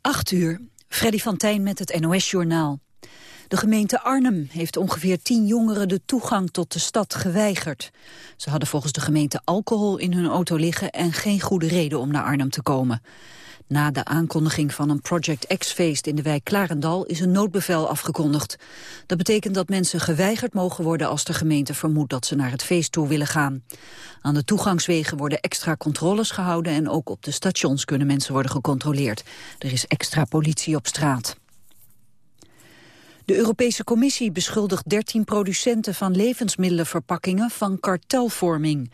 8 uur, Freddy van Tijn met het NOS-journaal. De gemeente Arnhem heeft ongeveer tien jongeren de toegang tot de stad geweigerd. Ze hadden volgens de gemeente alcohol in hun auto liggen en geen goede reden om naar Arnhem te komen. Na de aankondiging van een Project X-feest in de wijk Klarendal is een noodbevel afgekondigd. Dat betekent dat mensen geweigerd mogen worden als de gemeente vermoedt dat ze naar het feest toe willen gaan. Aan de toegangswegen worden extra controles gehouden en ook op de stations kunnen mensen worden gecontroleerd. Er is extra politie op straat. De Europese Commissie beschuldigt 13 producenten van levensmiddelenverpakkingen van kartelvorming.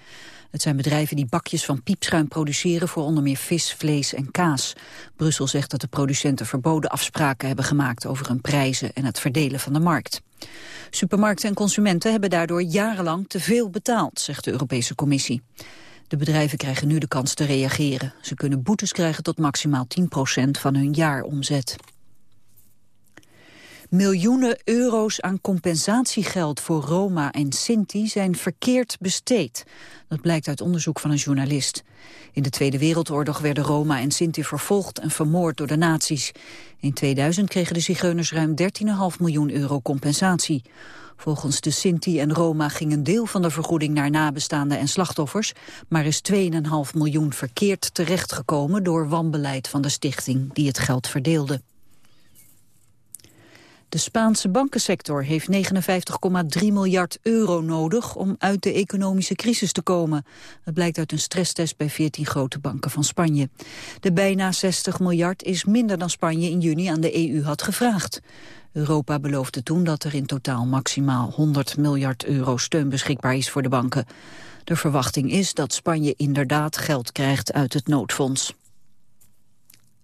Het zijn bedrijven die bakjes van piepschuim produceren voor onder meer vis, vlees en kaas. Brussel zegt dat de producenten verboden afspraken hebben gemaakt over hun prijzen en het verdelen van de markt. Supermarkten en consumenten hebben daardoor jarenlang te veel betaald, zegt de Europese Commissie. De bedrijven krijgen nu de kans te reageren. Ze kunnen boetes krijgen tot maximaal 10% van hun jaaromzet. Miljoenen euro's aan compensatiegeld voor Roma en Sinti zijn verkeerd besteed. Dat blijkt uit onderzoek van een journalist. In de Tweede Wereldoorlog werden Roma en Sinti vervolgd en vermoord door de nazi's. In 2000 kregen de zigeuners ruim 13,5 miljoen euro compensatie. Volgens de Sinti en Roma ging een deel van de vergoeding naar nabestaanden en slachtoffers, maar is 2,5 miljoen verkeerd terechtgekomen door wanbeleid van de stichting die het geld verdeelde. De Spaanse bankensector heeft 59,3 miljard euro nodig om uit de economische crisis te komen. Dat blijkt uit een stresstest bij 14 grote banken van Spanje. De bijna 60 miljard is minder dan Spanje in juni aan de EU had gevraagd. Europa beloofde toen dat er in totaal maximaal 100 miljard euro steun beschikbaar is voor de banken. De verwachting is dat Spanje inderdaad geld krijgt uit het noodfonds.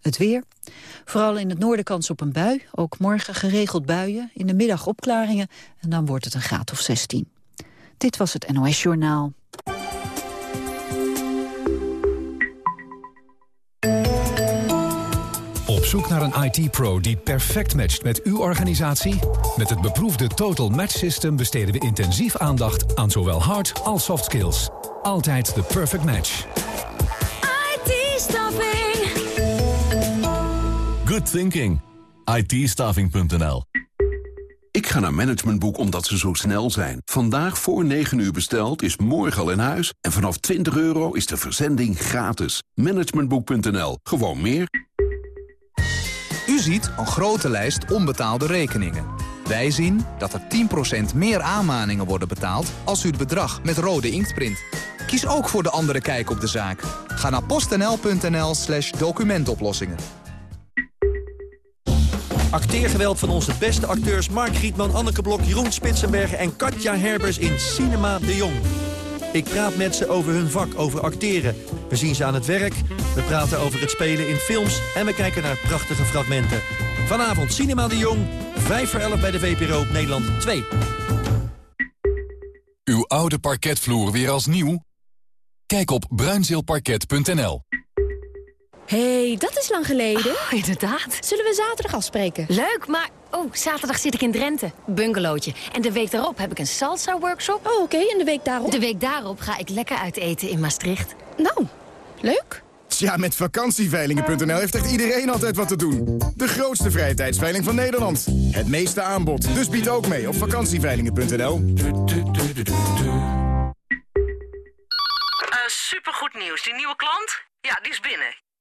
Het weer. Vooral in het noorden kans op een bui. Ook morgen geregeld buien. In de middag opklaringen. En dan wordt het een graad of 16. Dit was het NOS Journaal. Op zoek naar een IT-pro die perfect matcht met uw organisatie? Met het beproefde Total Match System besteden we intensief aandacht aan zowel hard als soft skills. Altijd de perfect match. IT-staffing Good thinking. ITstaving.nl Ik ga naar Managementboek omdat ze zo snel zijn. Vandaag voor 9 uur besteld is morgen al in huis. En vanaf 20 euro is de verzending gratis. Managementboek.nl. Gewoon meer. U ziet een grote lijst onbetaalde rekeningen. Wij zien dat er 10% meer aanmaningen worden betaald als u het bedrag met rode inkt print. Kies ook voor de andere kijk op de zaak. Ga naar postnl.nl slash documentoplossingen. Acteergeweld van onze beste acteurs Mark Rietman, Anneke Blok, Jeroen Spitsenbergen en Katja Herbers in Cinema de Jong. Ik praat met ze over hun vak, over acteren. We zien ze aan het werk, we praten over het spelen in films... en we kijken naar prachtige fragmenten. Vanavond Cinema de Jong, 5 voor 11 bij de VPRO Nederland 2. Uw oude parketvloer weer als nieuw? Kijk op bruinzeelparket.nl hey, dat is lang geleden. Oh, inderdaad. Zullen we zaterdag afspreken? Leuk, maar... Oh, zaterdag zit ik in Drenthe. Bungalowtje. En de week daarop heb ik een salsa-workshop. Oh, oké. En de week daarop? De week daarop ga ik lekker uit eten in Maastricht. Nou, leuk. Tja, met vakantieveilingen.nl heeft echt iedereen altijd wat te doen. De grootste vrije tijdsveiling van Nederland. Het meeste aanbod. Dus bied ook mee op vakantieveilingen.nl. Uh, supergoed nieuws. Die nieuwe klant? Ja, die is binnen.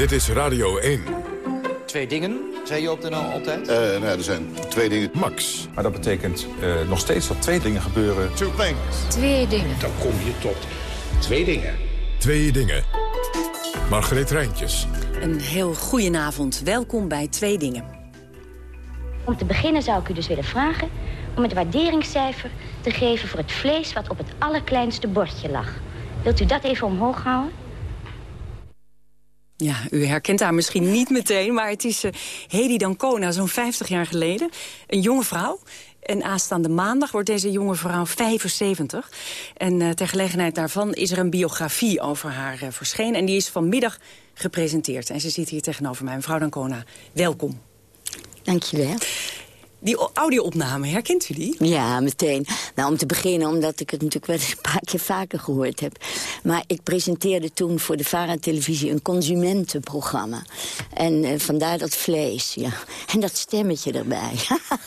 Dit is Radio 1. Twee dingen, zei je op de NL altijd? Uh, nou, er zijn twee dingen. Max. Maar dat betekent uh, nog steeds dat twee dingen gebeuren. Two things. Twee dingen. Dan kom je tot twee dingen. Twee dingen. Margreet Rijntjes. Een heel goedenavond. Welkom bij Twee Dingen. Om te beginnen zou ik u dus willen vragen... om het waarderingscijfer te geven voor het vlees... wat op het allerkleinste bordje lag. Wilt u dat even omhoog houden? Ja, u herkent haar misschien niet meteen, maar het is uh, Hedy Dancona, zo'n 50 jaar geleden. Een jonge vrouw. En aanstaande maandag wordt deze jonge vrouw 75. En uh, ter gelegenheid daarvan is er een biografie over haar uh, verschenen. En die is vanmiddag gepresenteerd. En ze zit hier tegenover mij. Mevrouw Dancona, welkom. Dankjewel. Die audio-opname, herkent u die? Ja, meteen. Nou, om te beginnen, omdat ik het natuurlijk wel een paar keer vaker gehoord heb. Maar ik presenteerde toen voor de VARA-televisie een consumentenprogramma. En uh, vandaar dat vlees, ja. En dat stemmetje erbij.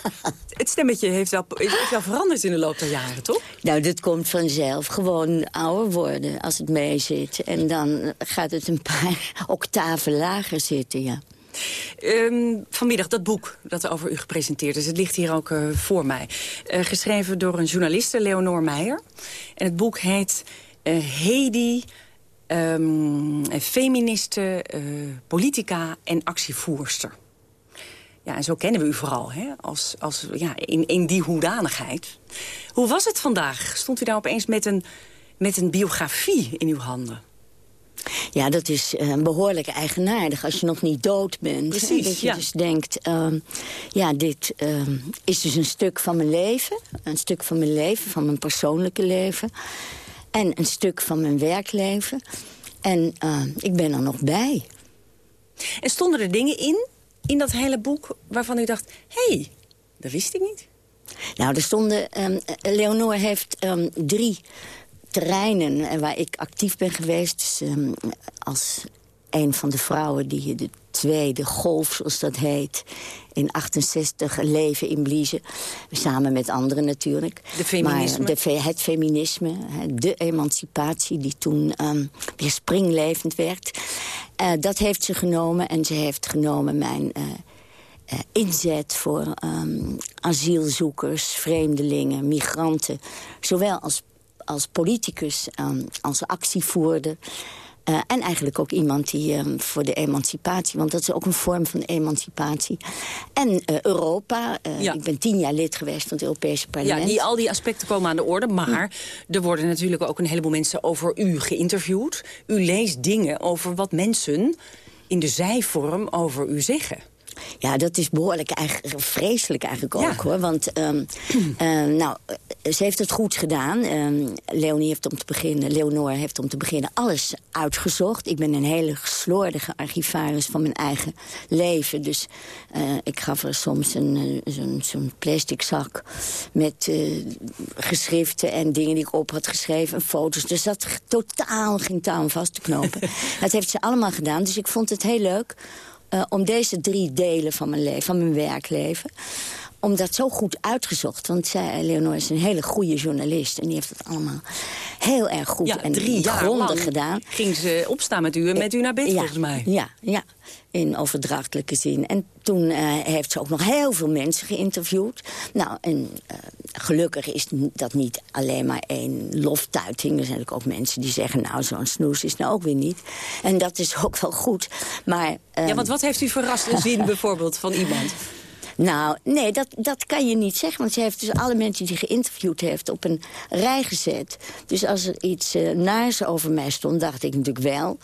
het stemmetje heeft wel, heeft wel veranderd in de loop der jaren, toch? Nou, dat komt vanzelf. Gewoon ouder worden als het mee zit. En dan gaat het een paar octaven lager zitten, ja. Um, vanmiddag dat boek dat over u gepresenteerd is. Het ligt hier ook uh, voor mij. Uh, geschreven door een journaliste, Leonor Meijer. En het boek heet uh, Hedy... Um, feministe, politica en actievoerster. Ja, en zo kennen we u vooral, hè? Als, als, ja, in, in die hoedanigheid. Hoe was het vandaag? Stond u daar opeens met een, met een biografie in uw handen? Ja, dat is uh, behoorlijk eigenaardig als je nog niet dood bent. Precies, Dat je ja. dus denkt, uh, ja, dit uh, is dus een stuk van mijn leven. Een stuk van mijn leven, van mijn persoonlijke leven. En een stuk van mijn werkleven. En ik ben er nog bij. En stonden er dingen in, in dat hele boek, waarvan u dacht... hé, hey, dat wist ik niet? Nou, er stonden... Um, Leonore heeft um, drie terreinen waar ik actief ben geweest. Dus, um, als een van de vrouwen die de tweede golf, zoals dat heet... in 68 leven in Bliezen. Samen met anderen natuurlijk. De feminisme. Maar de, het feminisme, de emancipatie die toen um, weer springlevend werd. Uh, dat heeft ze genomen en ze heeft genomen mijn... Uh, uh, inzet voor um, asielzoekers, vreemdelingen, migranten. Zowel als als politicus, um, als actievoerder. Uh, en eigenlijk ook iemand die um, voor de emancipatie... want dat is ook een vorm van emancipatie. En uh, Europa. Ja. Ik ben tien jaar lid geweest van het Europese parlement. Ja, die, al die aspecten komen aan de orde. Maar hm. er worden natuurlijk ook een heleboel mensen over u geïnterviewd. U leest dingen over wat mensen in de zijvorm over u zeggen. Ja, dat is behoorlijk eigenlijk, vreselijk eigenlijk ook, hoor. Want um, uh, nou, ze heeft het goed gedaan. Um, Leonie heeft om te beginnen, Leonore heeft om te beginnen alles uitgezocht. Ik ben een hele slordige archivaris van mijn eigen leven. Dus uh, ik gaf er soms een, zo'n zo plastic zak met uh, geschriften en dingen die ik op had geschreven. En foto's. Dus dat totaal ging touw vast te knopen. dat heeft ze allemaal gedaan. Dus ik vond het heel leuk uh, om deze drie delen van mijn leven, van mijn werkleven om dat zo goed uitgezocht. Want zij, Leonore is een hele goede journalist. En die heeft het allemaal heel erg goed ja, en drie jaar gedaan. ging ze opstaan met u en met u naar bed, ja, volgens mij. Ja, ja, in overdrachtelijke zin. En toen uh, heeft ze ook nog heel veel mensen geïnterviewd. Nou, en uh, gelukkig is dat niet alleen maar één loftuiting. Er zijn ook, ook mensen die zeggen, nou, zo'n snoes is nou ook weer niet. En dat is ook wel goed. Maar, uh, ja, want wat heeft u verrast een zin bijvoorbeeld van iemand? Nou, nee, dat, dat kan je niet zeggen. Want ze heeft dus alle mensen die geïnterviewd heeft op een rij gezet. Dus als er iets uh, naars over mij stond, dacht ik natuurlijk wel...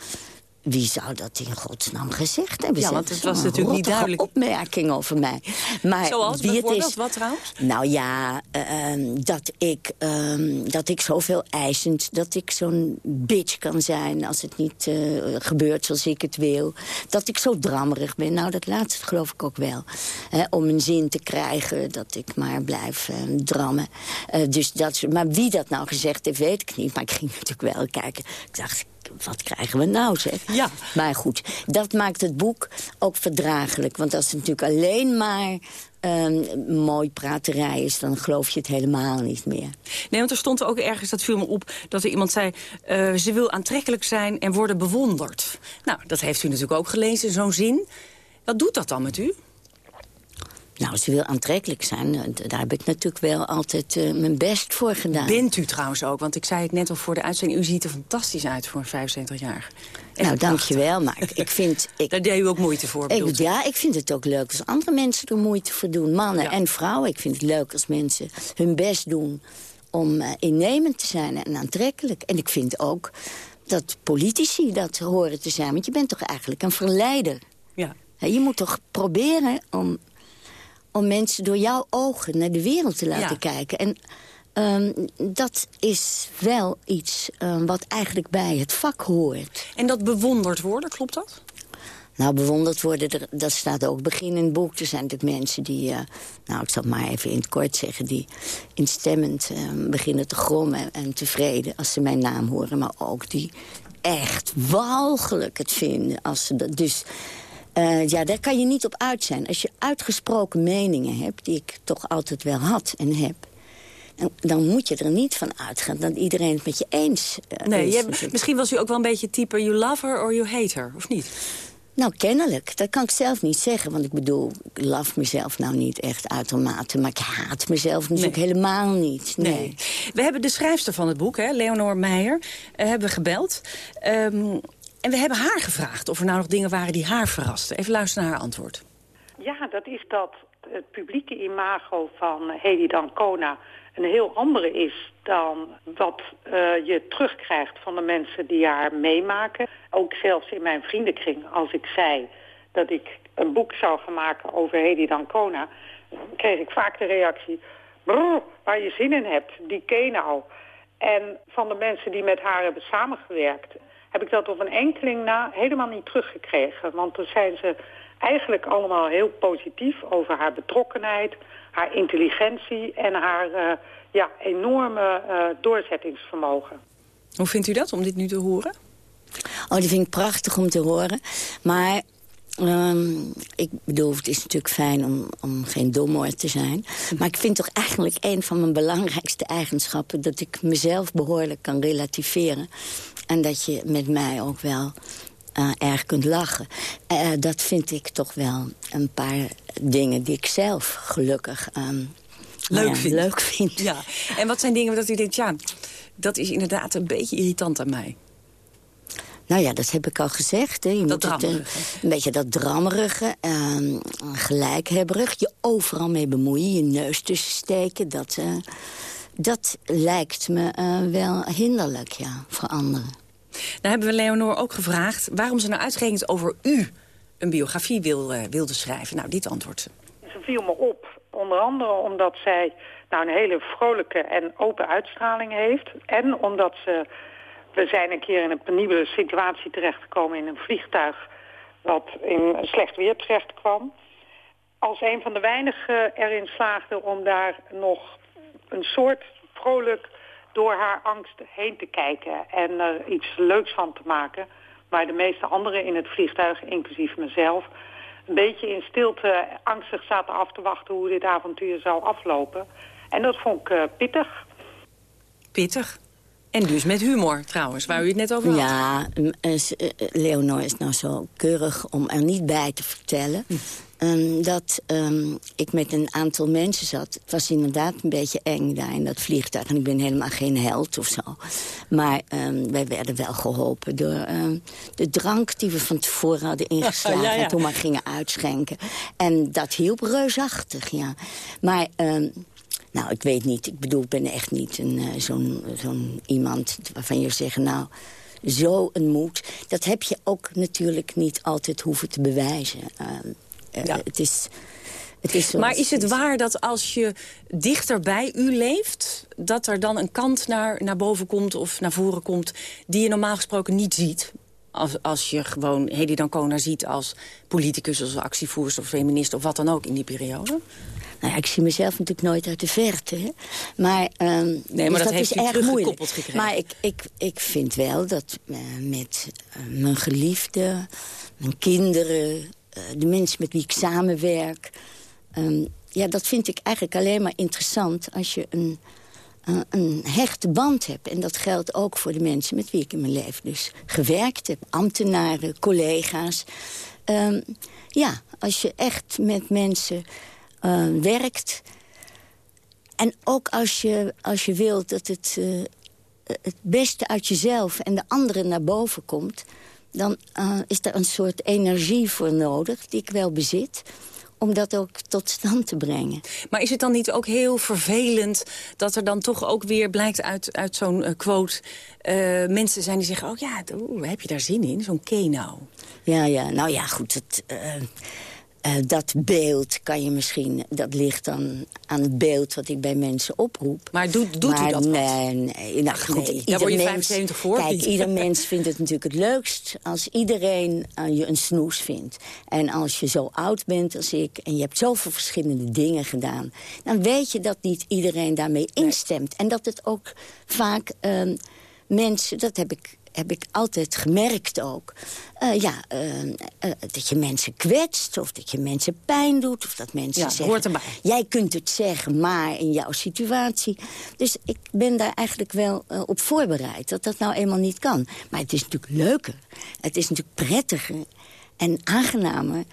Wie zou dat in godsnaam gezegd hebben? Ja, want het was natuurlijk niet duidelijk. opmerking over mij. Maar Zoals wie het is, wat trouwens? Nou ja, uh, dat, ik, uh, dat ik zoveel eisend... dat ik zo'n bitch kan zijn als het niet uh, gebeurt zoals ik het wil. Dat ik zo drammerig ben. Nou, dat laatste geloof ik ook wel. om een zin te krijgen, dat ik maar blijf drammen. dus dat, maar wie dat nou gezegd heeft, weet ik niet. Maar ik ging natuurlijk wel kijken. Ik dacht, wat krijgen we nou, zeg? Ja. Maar goed, dat maakt het boek ook verdraaglijk. Want als het natuurlijk alleen maar um, mooi praterij is... dan geloof je het helemaal niet meer. Nee, want er stond ook ergens, dat viel me op... dat er iemand zei, uh, ze wil aantrekkelijk zijn en worden bewonderd. Nou, dat heeft u natuurlijk ook gelezen, zo'n zin. Wat doet dat dan met u? Nou, ze wil aantrekkelijk zijn. Daar heb ik natuurlijk wel altijd uh, mijn best voor gedaan. Bent u trouwens ook? Want ik zei het net al voor de uitzending. U ziet er fantastisch uit voor een 75-jarige. Nou, dankjewel. Maar ik, ik vind... Ik, Daar deed u ook moeite voor, ik, Ja, ik vind het ook leuk als andere mensen er moeite voor doen. Mannen ja. en vrouwen. Ik vind het leuk als mensen hun best doen om uh, innemend te zijn en aantrekkelijk. En ik vind ook dat politici dat horen te zijn. Want je bent toch eigenlijk een verleider. Ja. Je moet toch proberen om, om mensen door jouw ogen naar de wereld te laten kijken. En ehm, dat is wel iets ehm, wat eigenlijk bij het vak hoort. En dat bewonderd worden, klopt dat? Nou, bewonderd worden, dat staat ook begin in het boek. Er zijn natuurlijk mensen die, eh, nou, ik zal het maar even in het kort zeggen... die instemmend eh, beginnen te grommen en tevreden als ze mijn naam horen. Maar ook die echt walgelijk het vinden. Als ze dat, dus eh, ja, daar kan je niet op uit zijn. Als je uitgesproken meningen hebt, die ik toch altijd wel had en heb... dan- dan moet je er niet van uitgaan dat iedereen het met je eens eh, Nee, is. je misschien was u ook wel een beetje type you love her or you hate her, of niet? Nou, kennelijk. Dat kan ik zelf niet zeggen. Want ik bedoel, ik laf mezelf nou niet echt uitermate. Maar ik haat mezelf natuurlijk helemaal niet. Nee. Nee. We hebben de schrijfster van het boek, hè, Leonor Meijer, eh, hebben gebeld. Ehm, en we hebben haar gevraagd of er nou nog dingen waren die haar verrasten. Even luisteren naar haar antwoord. Ja, dat is dat het publieke imago van Hedy Dancona een heel andere is dan wat eh, je terugkrijgt van de mensen die haar meemaken. Ook zelfs in mijn vriendenkring, als ik zei dat ik een boek zou gaan maken over Hedy Dancona, kreeg ik vaak de reactie, "Brrr, waar je zin in hebt, die ken je nou. En van de mensen die met haar hebben samengewerkt, heb ik dat op een enkeling na helemaal niet teruggekregen. Want dan zijn ze eigenlijk allemaal heel positief over haar betrokkenheid, haar intelligentie en haar eh, ja, enorme eh, doorzettingsvermogen. Hoe vindt u dat, om dit nu te horen? Oh, die vind ik prachtig om te horen. Maar ehm, ik bedoel, het is natuurlijk fijn om, om geen domoor te zijn. Maar ik vind toch eigenlijk een van mijn belangrijkste eigenschappen... dat ik mezelf behoorlijk kan relativeren. En dat je met mij ook wel eh, erg kunt lachen. Eh, dat vind ik toch wel een paar dingen die ik zelf gelukkig... ehm, Leuk ja, vindt. leuk vind. Ja. En wat zijn dingen dat u denkt, ja, dat is inderdaad een beetje irritant aan mij? Nou ja, dat heb ik al gezegd. Hè. Je moet het, eh, een beetje dat drammerige, ehm gelijkhebberig. Je overal mee bemoeien, je neus tussen steken. Dat, eh, dat lijkt me eh, wel hinderlijk, ja, voor anderen. Nou hebben we Leonor ook gevraagd waarom ze nou uitgerekend over u een biografie wil, eh, wilde schrijven. Nou, dit antwoordt ze. Ze viel me op, onder andere omdat zij nou, een hele vrolijke en open uitstraling heeft. En omdat ze, we zijn een keer in een penibele situatie terechtgekomen in een vliegtuig wat in slecht weer terecht kwam. Als een van de weinigen erin slaagde om daar nog een soort vrolijk door haar angst heen te kijken en er iets leuks van te maken. Waar de meeste anderen in het vliegtuig, inclusief mezelf, een beetje in stilte angstig zaten af te wachten hoe dit avontuur zou aflopen. En dat vond ik eh, pittig. Pittig. En dus met humor trouwens, waar u het net over had. Ja, eh, eh, eh, Leonor is nou zo keurig om er niet bij te vertellen... Hm. ehm, dat ehm, ik met een aantal mensen zat. Het was inderdaad een beetje eng daar in dat vliegtuig. En ik ben helemaal geen held of zo. Maar ehm, wij werden wel geholpen door de drank die we van tevoren hadden ingeslagen... Ja, ja. en toen maar gingen uitschenken. En dat hielp reusachtig, ja. Maar... ehm, nou, ik weet niet. Ik bedoel, ik ben echt niet een, eh, zo'n zo'n iemand waarvan je zegt... nou, zo een moed. Dat heb je ook natuurlijk niet altijd hoeven te bewijzen. Eh, eh, Het is... Het is Maar is het waar dat als je dichter bij u leeft... dat er dan een kant naar, naar boven komt of naar voren komt... die je normaal gesproken niet ziet? Als, als je gewoon Hedy Dancona ziet als politicus... als actievoerster of feminist of wat dan ook in die periode? Nou ja, ik zie mezelf natuurlijk nooit uit de verte. Hè? Maar, ehm, Nee, maar dus dat dat heeft is erg moeilijk. gekregen. Maar ik, ik, ik vind wel dat eh, met eh, mijn geliefde, mijn kinderen... eh, de mensen met wie ik samenwerk... ehm, ja, dat vind ik eigenlijk alleen maar interessant als je een, een hechte band hebt. En dat geldt ook voor de mensen met wie ik in mijn leven dus gewerkt heb. Ambtenaren, collega's. Ehm, ja, als je echt met mensen eh, werkt... en ook als je, als je wilt dat het, eh, het beste uit jezelf en de anderen naar boven komt... dan eh, is er een soort energie voor nodig, die ik wel bezit... om dat ook tot stand te brengen. Maar is het dan niet ook heel vervelend dat er dan toch ook weer blijkt uit, uit zo'n quote... mensen zijn die zeggen, oh ja, heb je daar zin in, zo'n nou? Ja, ja, nou ja, goed. Het, eh, dat beeld kan je misschien... Dat ligt dan aan het beeld wat ik bij mensen oproep. Maar doet, doet maar u dat nee, nee, nou, goed, nee, daar word je mens- 75 voor. Kijk, niet. ieder mens vindt het natuurlijk het leukst... als iedereen aan je een snoes vindt. En als je zo oud bent als ik... en je hebt zoveel verschillende dingen gedaan... dan weet je dat niet iedereen daarmee instemt. En dat het ook vaak ehm, mensen... dat heb ik heb ik altijd gemerkt ook. eh, ja, eh, eh, dat je mensen kwetst, of dat je mensen pijn doet... of dat mensen Ja, zeggen... hoort erbij. Jij kunt het zeggen, maar in jouw situatie. Dus ik ben daar eigenlijk wel op voorbereid. Dat dat nou eenmaal niet kan. Maar het is natuurlijk leuker. Het is natuurlijk prettiger en aangenamer...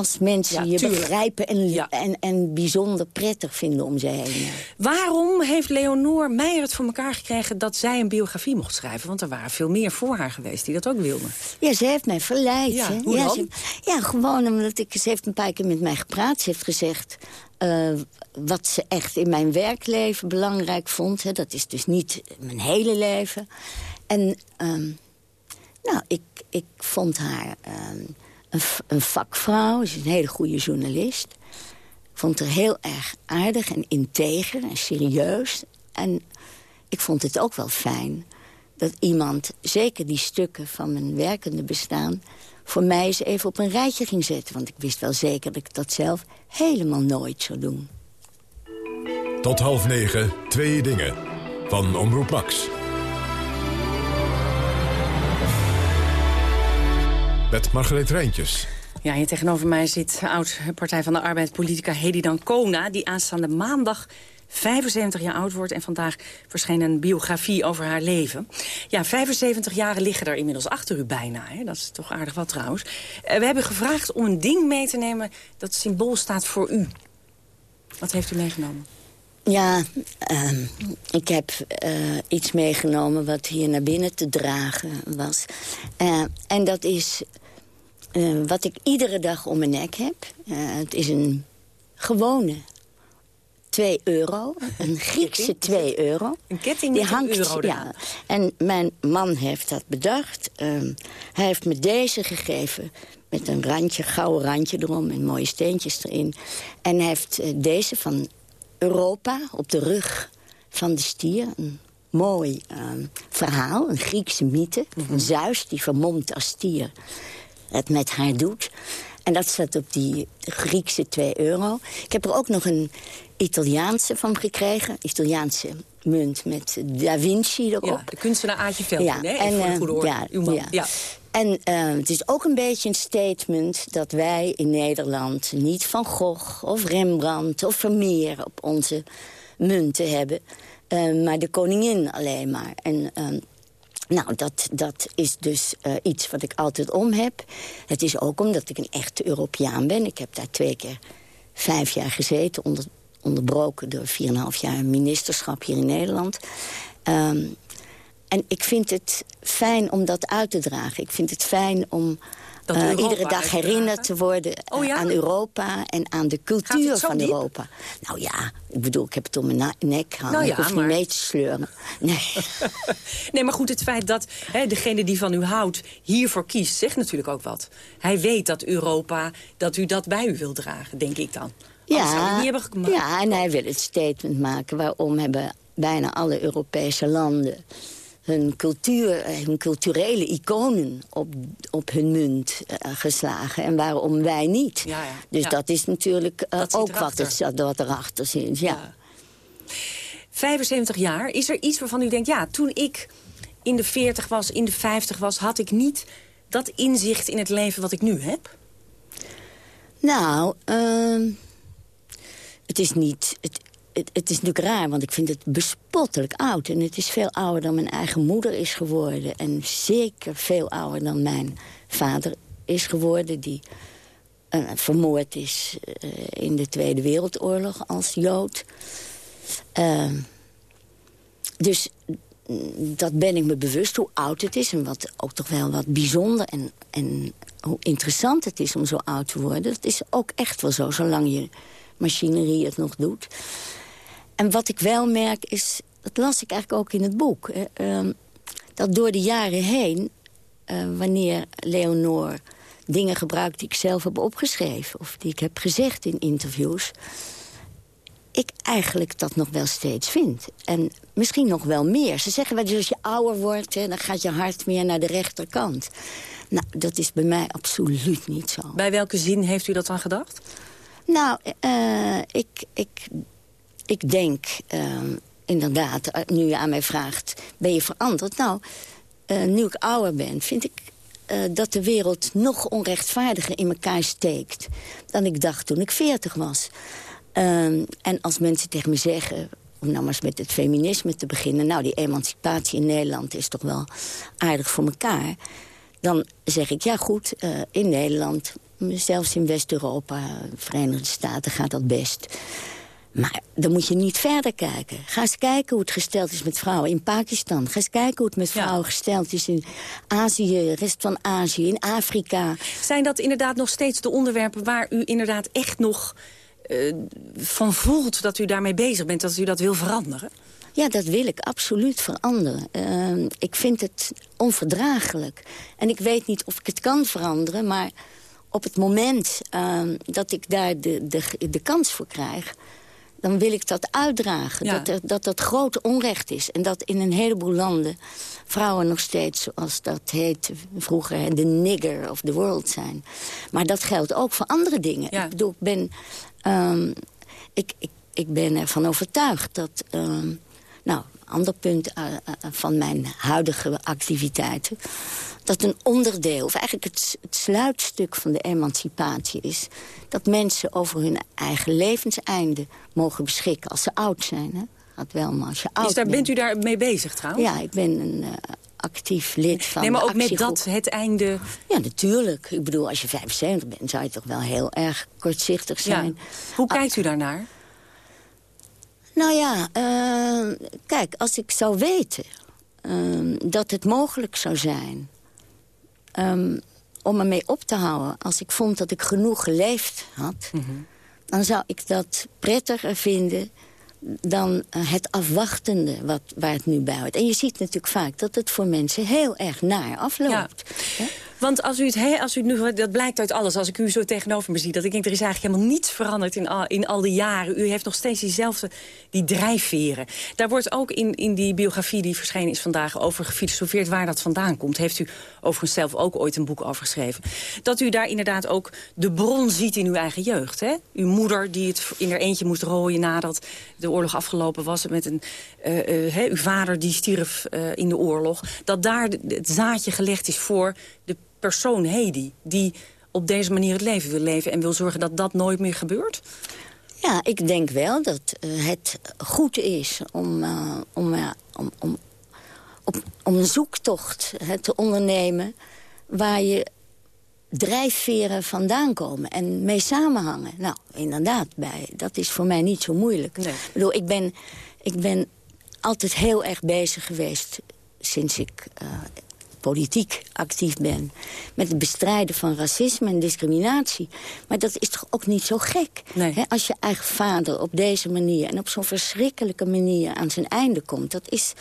als mensen Ja, je tuurlijk. begrijpen en, en, en bijzonder prettig vinden om ze heen. Waarom heeft Leonore Meijer het voor elkaar gekregen dat zij een biografie mocht schrijven? Want er waren veel meer voor haar geweest die dat ook wilden. Ja, ze heeft mij verleid. Ja, hè. hoe ja, dan? ze- ja, gewoon omdat ik... Ze heeft een paar keer met mij gepraat. Ze heeft gezegd eh, wat ze echt in mijn werkleven belangrijk vond. Hè. Dat is dus niet mijn hele leven. En ehm, nou, ik, ik vond haar ehm, een, vakvrouw. Ze is een hele goede journalist. Vond haar heel erg aardig en integer en serieus. En ik vond het ook wel fijn dat iemand, zeker die stukken van mijn werkende bestaan... voor mij eens even op een rijtje ging zetten. Want ik wist wel zeker dat ik dat zelf helemaal nooit zou doen. Tot half negen, twee dingen. Van Omroep Max. Met Margreet Rijntjes. Ja, hier tegenover mij zit oud-Partij van de Arbeid politica Hedy Dancona... die aanstaande maandag 75 jaar oud wordt... en vandaag verscheen een biografie over haar leven. Ja, 75 jaren liggen er inmiddels achter u bijna. Hè? Dat is toch aardig wat trouwens. Eh, we hebben gevraagd om een ding mee te nemen... dat symbool staat voor u. Wat heeft u meegenomen? Ja, ehm, ik heb eh, iets meegenomen wat hier naar binnen te dragen was. Eh, en dat is eh, wat ik iedere dag om mijn nek heb. Eh, het is een gewone 2 euro. Een Griekse 2 euro. Een ketting met een euro ja. En mijn man heeft dat bedacht. Ehm, hij heeft me deze gegeven met een randje, gouden randje erom... en mooie steentjes erin. En hij heeft eh, deze van Europa op de rug van de stier. Een mooi ehm, verhaal, een Griekse mythe. Een Zeus die vermomt als stier het met haar doet. En dat staat op die Griekse 2 euro. Ik heb er ook nog een Italiaanse van gekregen. Italiaanse munt met Da Vinci erop. Ja, de kunstenaar Veldin, Ja, hè? Even voor de eh, goede orde. ja, Uw man. ja. Ja. En eh, het is ook een beetje een statement dat wij in Nederland... niet Van Gogh of Rembrandt of Vermeer op onze munten hebben... eh, maar de koningin alleen maar. En ehm, nou, dat, dat is dus eh, iets wat ik altijd om heb. Het is ook omdat ik een echte Europeaan ben. Ik heb daar twee keer vijf jaar gezeten... Onder, onderbroken door 4,5 jaar ministerschap hier in Nederland. Ehm, en ik vind het fijn om dat uit te dragen. Ik vind het fijn om Eh, iedere dag herinnerd te worden Oh ja? aan Europa en aan de cultuur van diep? Europa. Nou ja, ik bedoel, ik heb het om mijn nek hangen. Nou ja, ik hoef maar- niet mee te sleuren. Nee. Nee, maar goed, het feit dat hè, degene die van u houdt hiervoor kiest... zegt natuurlijk ook wat. Hij weet dat Europa, dat u dat bij u wil dragen, denk ik dan. Gemaakt. Ja, en hij wil het statement maken. Waarom hebben bijna alle Europese landen hun, cultuur, hun culturele iconen op, op hun munt eh, geslagen. En waarom wij niet. Ja, ja. Dus Ja. dat is natuurlijk eh, Dat ook wat, het, wat erachter zit. Ja. 75 jaar, is er iets waarvan u denkt... ja, toen ik in de 40 was, in de 50 was... had ik niet dat inzicht in het leven wat ik nu heb? Nou, ehm, het is niet... Het, het, het is natuurlijk raar, want ik vind het bespottelijk oud. En het is veel ouder dan mijn eigen moeder is geworden. En zeker veel ouder dan mijn vader is geworden... die eh, vermoord is eh, in de Tweede Wereldoorlog als Jood. Ehm, dus dat ben ik me bewust hoe oud het is... en wat ook toch wel wat bijzonder en, en hoe interessant het is om zo oud te worden. Dat is ook echt wel zo, zolang je machinerie het nog doet. En wat ik wel merk is, dat las ik eigenlijk ook in het boek... Ehm, dat door de jaren heen, uh, wanneer Leonor dingen gebruikt die ik zelf heb opgeschreven... of die ik heb gezegd in interviews ik eigenlijk dat nog wel steeds vind. En misschien nog wel meer. Ze zeggen wel, dus als je ouder wordt, hè, dan gaat je hart meer naar de rechterkant. Nou, dat is bij mij absoluut niet zo. Bij welke zin heeft u dat dan gedacht? Nou, uh, ik, ik, ik denk uh, inderdaad, eh, nu je aan mij vraagt... ben je veranderd? Nou, uh, nu ik ouder ben, vind ik dat de wereld nog onrechtvaardiger in elkaar steekt... dan ik dacht toen ik veertig was. Um, en als mensen tegen me zeggen, om nou maar eens met het feminisme te beginnen... nou, die emancipatie in Nederland is toch wel aardig voor elkaar... dan zeg ik, ja goed, in Nederland, zelfs in West-Europa... Verenigde Staten gaat dat best. Maar dan moet je niet verder kijken. Ga eens kijken hoe het gesteld is met vrouwen in Pakistan. Ga eens kijken hoe het met vrouwen gesteld is in Azië, de rest van Azië, in Afrika. Zijn dat inderdaad nog steeds de onderwerpen waar u inderdaad echt nog uh, van voelt dat u daarmee bezig bent, dat u dat wil veranderen? Ja, dat wil ik absoluut veranderen. Uh, ik vind het onverdraaglijk. En ik weet niet of ik het kan veranderen, maar op het moment uh, dat ik daar de, de, de kans voor krijg dan wil ik dat uitdragen. Dat, er, dat dat groot onrecht is. En dat in een heleboel landen vrouwen nog steeds, zoals dat heet vroeger... de nigger of the world zijn. Maar dat geldt ook voor andere dingen. Ik bedoel, ik ben Um, ik, ik, ik ben ervan overtuigd dat... Um, nou, ander punt uh, uh, van mijn huidige activiteiten... dat een onderdeel, of eigenlijk het, het, sluitstuk van de emancipatie is... dat mensen over hun eigen levenseinde mogen beschikken als ze oud zijn. Hè? Dat wel, maar als je oud dus daar, bent u daar mee bezig trouwens? Ja, ik ben een, uh, actief lid van Nee, maar ook met dat het einde... Ja, natuurlijk. Ik bedoel, als je 75 bent, zou je toch wel heel erg kortzichtig zijn. Hoe kijkt u daarnaar? Nou ja, uh, kijk, als ik zou weten uh, dat het mogelijk zou zijn... Um, om me mee op te houden als ik vond dat ik genoeg geleefd had... Mm -hmm. dan zou ik dat prettiger vinden dan eh, het afwachtende wat, waar het nu bij hoort. En je ziet natuurlijk vaak dat het voor mensen heel erg naar afloopt. Ja. Want als u het, he, als u nu, dat blijkt uit alles, als ik u zo tegenover me zie... dat ik denk, er is eigenlijk helemaal niets veranderd in al, in al die jaren. U heeft nog steeds diezelfde, die drijfveren. Daar wordt ook in, in die biografie die verschenen is vandaag... over gefilosofeerd waar dat vandaan komt. Heeft u overigens zelf ook ooit een boek over geschreven. Dat u daar inderdaad ook de bron ziet in uw eigen jeugd. Hè? Uw moeder die het in haar eentje moest rooien nadat de oorlog afgelopen was. Met een, uh, uh, uw vader die stierf uh, in de oorlog. Dat daar het zaadje gelegd is voor persoon Hedy... die op deze manier het leven wil leven... en wil zorgen dat dat nooit meer gebeurt? Ja, ik denk wel dat uh, het goed is om, uh, om, uh, om, om, om, om een zoektocht te ondernemen... waar je drijfveren vandaan komen en mee samenhangen. Nou, inderdaad, bij, dat is voor mij niet zo moeilijk. Nee. Ik bedoel, ik ben, ik ben altijd heel erg bezig geweest sinds ik politiek actief ben... met het bestrijden van racisme en discriminatie. Maar dat is toch ook niet zo gek? Nee. als je eigen vader op deze manier... en op zo'n verschrikkelijke manier aan zijn einde komt... dat is...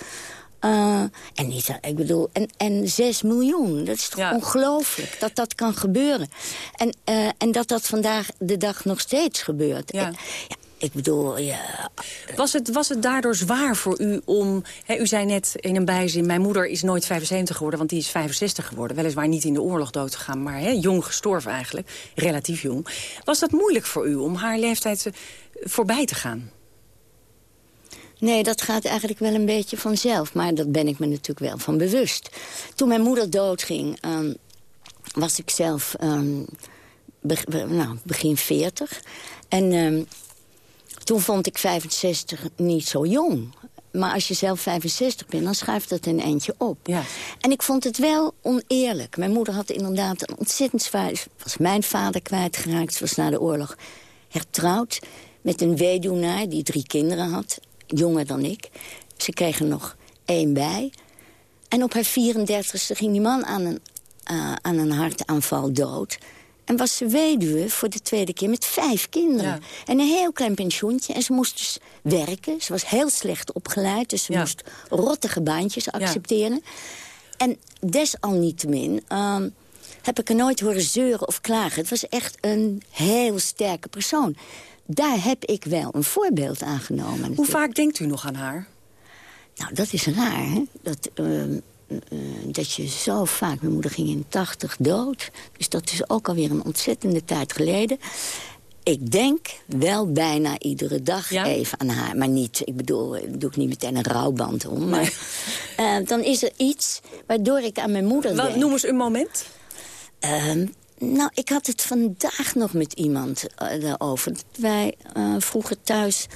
Uh, en, niet, ik bedoel, en, en 6 miljoen, dat is toch ja. ongelooflijk dat dat kan gebeuren. En, uh, en dat dat vandaag de dag nog steeds gebeurt. Ja. ja ik bedoel, ja... Was het, was het daardoor zwaar voor u om... Hè, u zei net in een bijzin, mijn moeder is nooit 75 geworden... want die is 65 geworden. Weliswaar niet in de oorlog doodgegaan, maar hè, jong gestorven eigenlijk. Relatief jong. Was dat moeilijk voor u om haar leeftijd uh, voorbij te gaan? Nee, dat gaat eigenlijk wel een beetje vanzelf. Maar dat ben ik me natuurlijk wel van bewust. Toen mijn moeder doodging, um, was ik zelf um, be nou, begin 40. En... Um, toen vond ik 65 niet zo jong. Maar als je zelf 65 bent, dan schuift dat een eindje op. Ja. En ik vond het wel oneerlijk. Mijn moeder had inderdaad een ontzettend zwaar... was mijn vader kwijtgeraakt, ze was na de oorlog hertrouwd... met een weduwnaar die drie kinderen had, jonger dan ik. Ze kregen nog één bij. En op haar 34ste ging die man aan een, uh, aan een hartaanval dood. En was ze weduwe voor de tweede keer met vijf kinderen. En een heel klein pensioentje. En ze moest dus werken. Ze was heel slecht opgeleid. Dus ze moest rottige baantjes accepteren. En desalniettemin um, heb ik er nooit horen zeuren of klagen. Het was echt een heel sterke persoon. Daar heb ik wel een voorbeeld aan genomen. Hoe vaak denkt u nog aan haar? Nou, dat is raar, hè? Dat, uh, dat je zo vaak... Mijn moeder ging in 80 dood. Dus dat is ook alweer een ontzettende tijd geleden. Ik denk wel bijna iedere dag even aan haar. Maar niet, ik bedoel, ik doe ik niet meteen een rouwband om. Maar uh, dan is er iets waardoor ik aan mijn moeder Wat, denk. Noem eens een moment. Uh, nou, ik had het vandaag nog met iemand uh, daarover. Wij vroeger thuis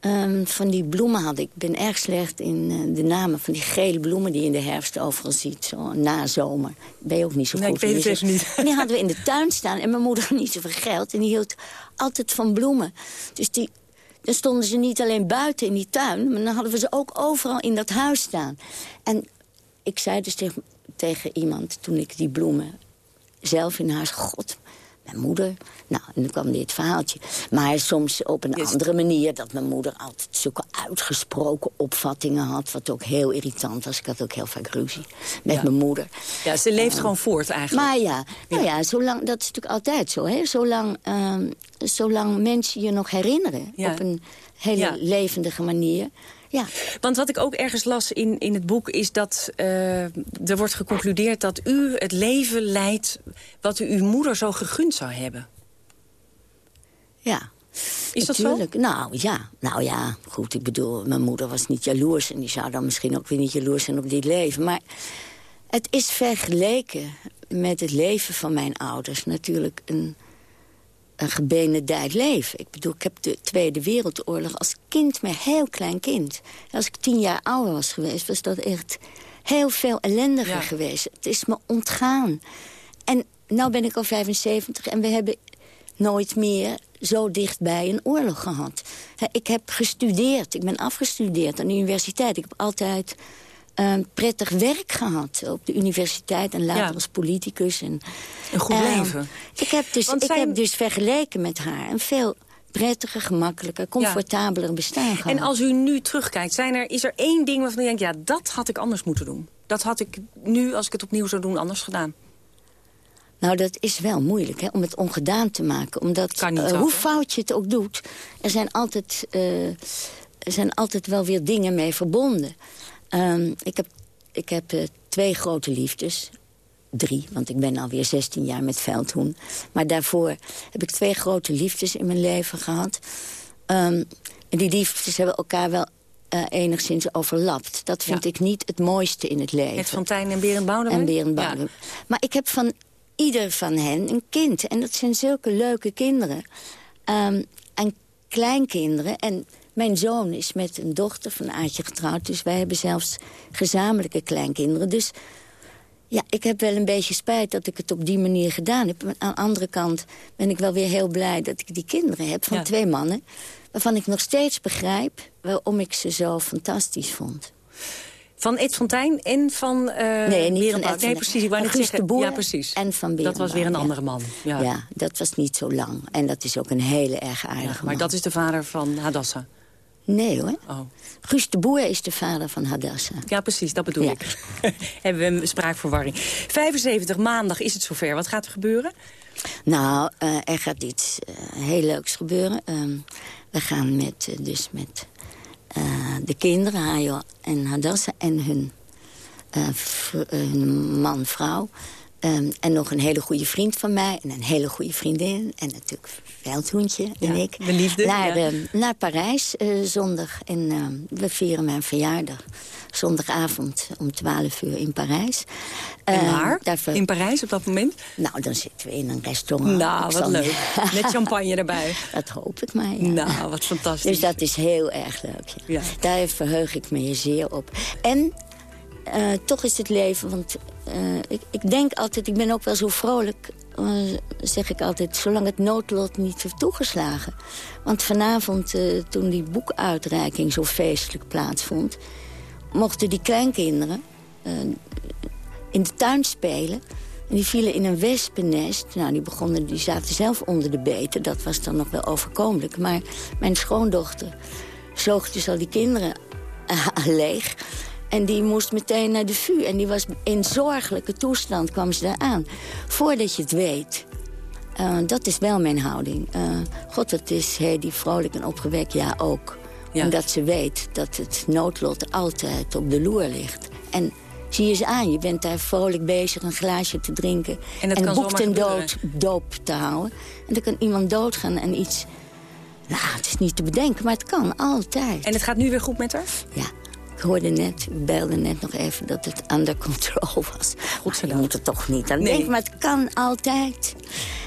um, van die bloemen hadden. Ik ben erg slecht in uh, de namen van die gele bloemen... die je in de herfst overal ziet, zo na zomer. Ben je ook niet zo nee, goed ik weet het even niet. En die hadden we in de tuin staan en mijn moeder had niet zoveel geld. En die hield altijd van bloemen. Dus die, dan stonden ze niet alleen buiten in die tuin... maar dan hadden we ze ook overal in dat huis staan. En ik zei dus tegen, tegen iemand toen ik die bloemen zelf in huis... God, mijn moeder... Nou, en dan kwam dit verhaaltje. Maar soms op een andere manier... dat mijn moeder altijd zulke uitgesproken opvattingen had... wat ook heel irritant was. Ik had ook heel vaak ruzie met Ja. mijn moeder. Ja, ze leeft Uh, gewoon voort eigenlijk. Maar ja, nou ja, zolang, dat is natuurlijk altijd zo. Hè? Zolang, ehm, zolang mensen je nog herinneren Ja. op een hele levendige manier... Ja. Want wat ik ook ergens las in, in het boek is dat eh, er wordt geconcludeerd dat u het leven leidt wat u uw moeder zo gegund zou hebben. Ja. Is dat zo? Natuurlijk. Nou ja, nou ja, goed. Ik bedoel, mijn moeder was niet jaloers... en die zou dan misschien ook weer niet jaloers zijn op dit leven. Maar het is vergeleken met het leven van mijn ouders... natuurlijk een, een gebenedijk leven. Ik bedoel, ik heb de Tweede Wereldoorlog als kind, maar heel klein kind. Als ik tien jaar ouder was geweest, was dat echt heel veel ellendiger Ja. geweest. Het is me ontgaan. En nou ben ik al 75 en we hebben nooit meer zo dichtbij een oorlog gehad. Ik heb gestudeerd, ik ben afgestudeerd aan de universiteit. Ik heb altijd eh, prettig werk gehad op de universiteit... en later Ja. als politicus. En, Een goed eh, leven. Ik, heb dus, ik heb dus vergeleken met haar een veel prettiger, gemakkelijker, comfortabeler bestaan gehad. En als u nu terugkijkt, zijn er, is er één ding waarvan u denkt... ja, dat had ik anders moeten doen. Dat had ik nu, als ik het opnieuw zou doen, anders gedaan. Nou, dat is wel moeilijk, hè, om het ongedaan te maken. Omdat, Kan niet eh, hoe fout je het ook doet... er zijn altijd, eh, er zijn altijd wel weer dingen mee verbonden. Ehm, ik heb, ik heb eh, twee grote liefdes. Drie, want ik ben alweer 16 jaar met Veldhoen. Maar daarvoor heb ik twee grote liefdes in mijn leven gehad. Ehm, en die liefdes hebben elkaar wel eh, enigszins overlapt. Dat vind Ja. ik niet het mooiste in het leven. Met Fontijn en Berend Boudewijn? En Berend Boudewijn. Maar ik heb van ieder van hen een kind. En dat zijn zulke leuke kinderen. Ehm, en kleinkinderen. En mijn zoon is met een dochter van Aartje getrouwd. Dus wij hebben zelfs gezamenlijke kleinkinderen. Dus ja, ik heb wel een beetje spijt dat ik het op die manier gedaan heb. Maar aan de andere kant ben ik wel weer heel blij dat ik die kinderen heb van Ja. twee mannen. Waarvan ik nog steeds begrijp waarom ik ze zo fantastisch vond. Van Ed Fontijn en van eh Nee, niet van. Ed Nee, precies. Ik wou Guus zeggen. de Boer ja, precies. en van Dat was weer een andere man. Ja. Ja. dat was niet zo lang. En dat is ook een hele erg aardige Ja, maar man. dat is de vader van Hadassa. Nee hoor. Oh. Guus de Boer is de vader van Hadassa. Ja, precies, dat bedoel Ja. ik. Hebben we een spraakverwarring. 75 maandag is het zover. Wat gaat er gebeuren? Nou, eh, er gaat iets eh, heel leuks gebeuren. Ehm, we gaan met, eh, dus met de kinderen, Hajo en Hadassa... en hun, hun man, ehm, en nog een hele goede vriend van mij en een hele goede vriendin. En natuurlijk Veldhoentje en Ja, ik. de liefde, Naar, ja. ehm, naar Parijs eh, zondag. En ehm, we vieren mijn verjaardag. Zondagavond om 12 uur in Parijs. En waar? daarvoor- In Parijs op dat moment? Nou, dan zitten we in een restaurant. Nou, Ik wat zal- leuk. Met champagne erbij. Dat hoop ik maar, ja. Nou, wat fantastisch. Dus dat is heel erg leuk. Daar verheug ik me zeer op. En eh, toch is het leven, want eh, ik, ik denk altijd... ik ben ook wel zo vrolijk, eh, zeg ik altijd... zolang het noodlot niet heeft toegeslagen. Want vanavond, toen die boekuitreiking zo feestelijk plaatsvond... mochten die kleinkinderen in de tuin spelen. En die vielen in een wespennest. Nou, die, begonnen, die zaten zelf onder de beten. Dat was dan nog wel overkomelijk. Maar mijn schoondochter zoog dus al die kinderen leeg. En die moest meteen naar de VU. En die was in zorgelijke toestand, kwam ze daar aan. Voordat je het weet. Uh, dat is wel mijn houding. Uh, God, het is Hedy vrolijk en opgewekt, ja ook. Ja. Omdat ze weet dat het noodlot altijd op de loer ligt. En zie je ze aan, je bent daar vrolijk bezig een glaasje te drinken... En dat kan boek zomaar ten gebeuren. dood, doop te houden. En dan kan iemand doodgaan en iets... Nou, het is niet te bedenken, maar het kan altijd. En het gaat nu weer goed met haar? Ja. Ik hoorde net, belde net nog even dat het under control was. Maar je moet er toch niet aan Nee. denken, maar het kan altijd.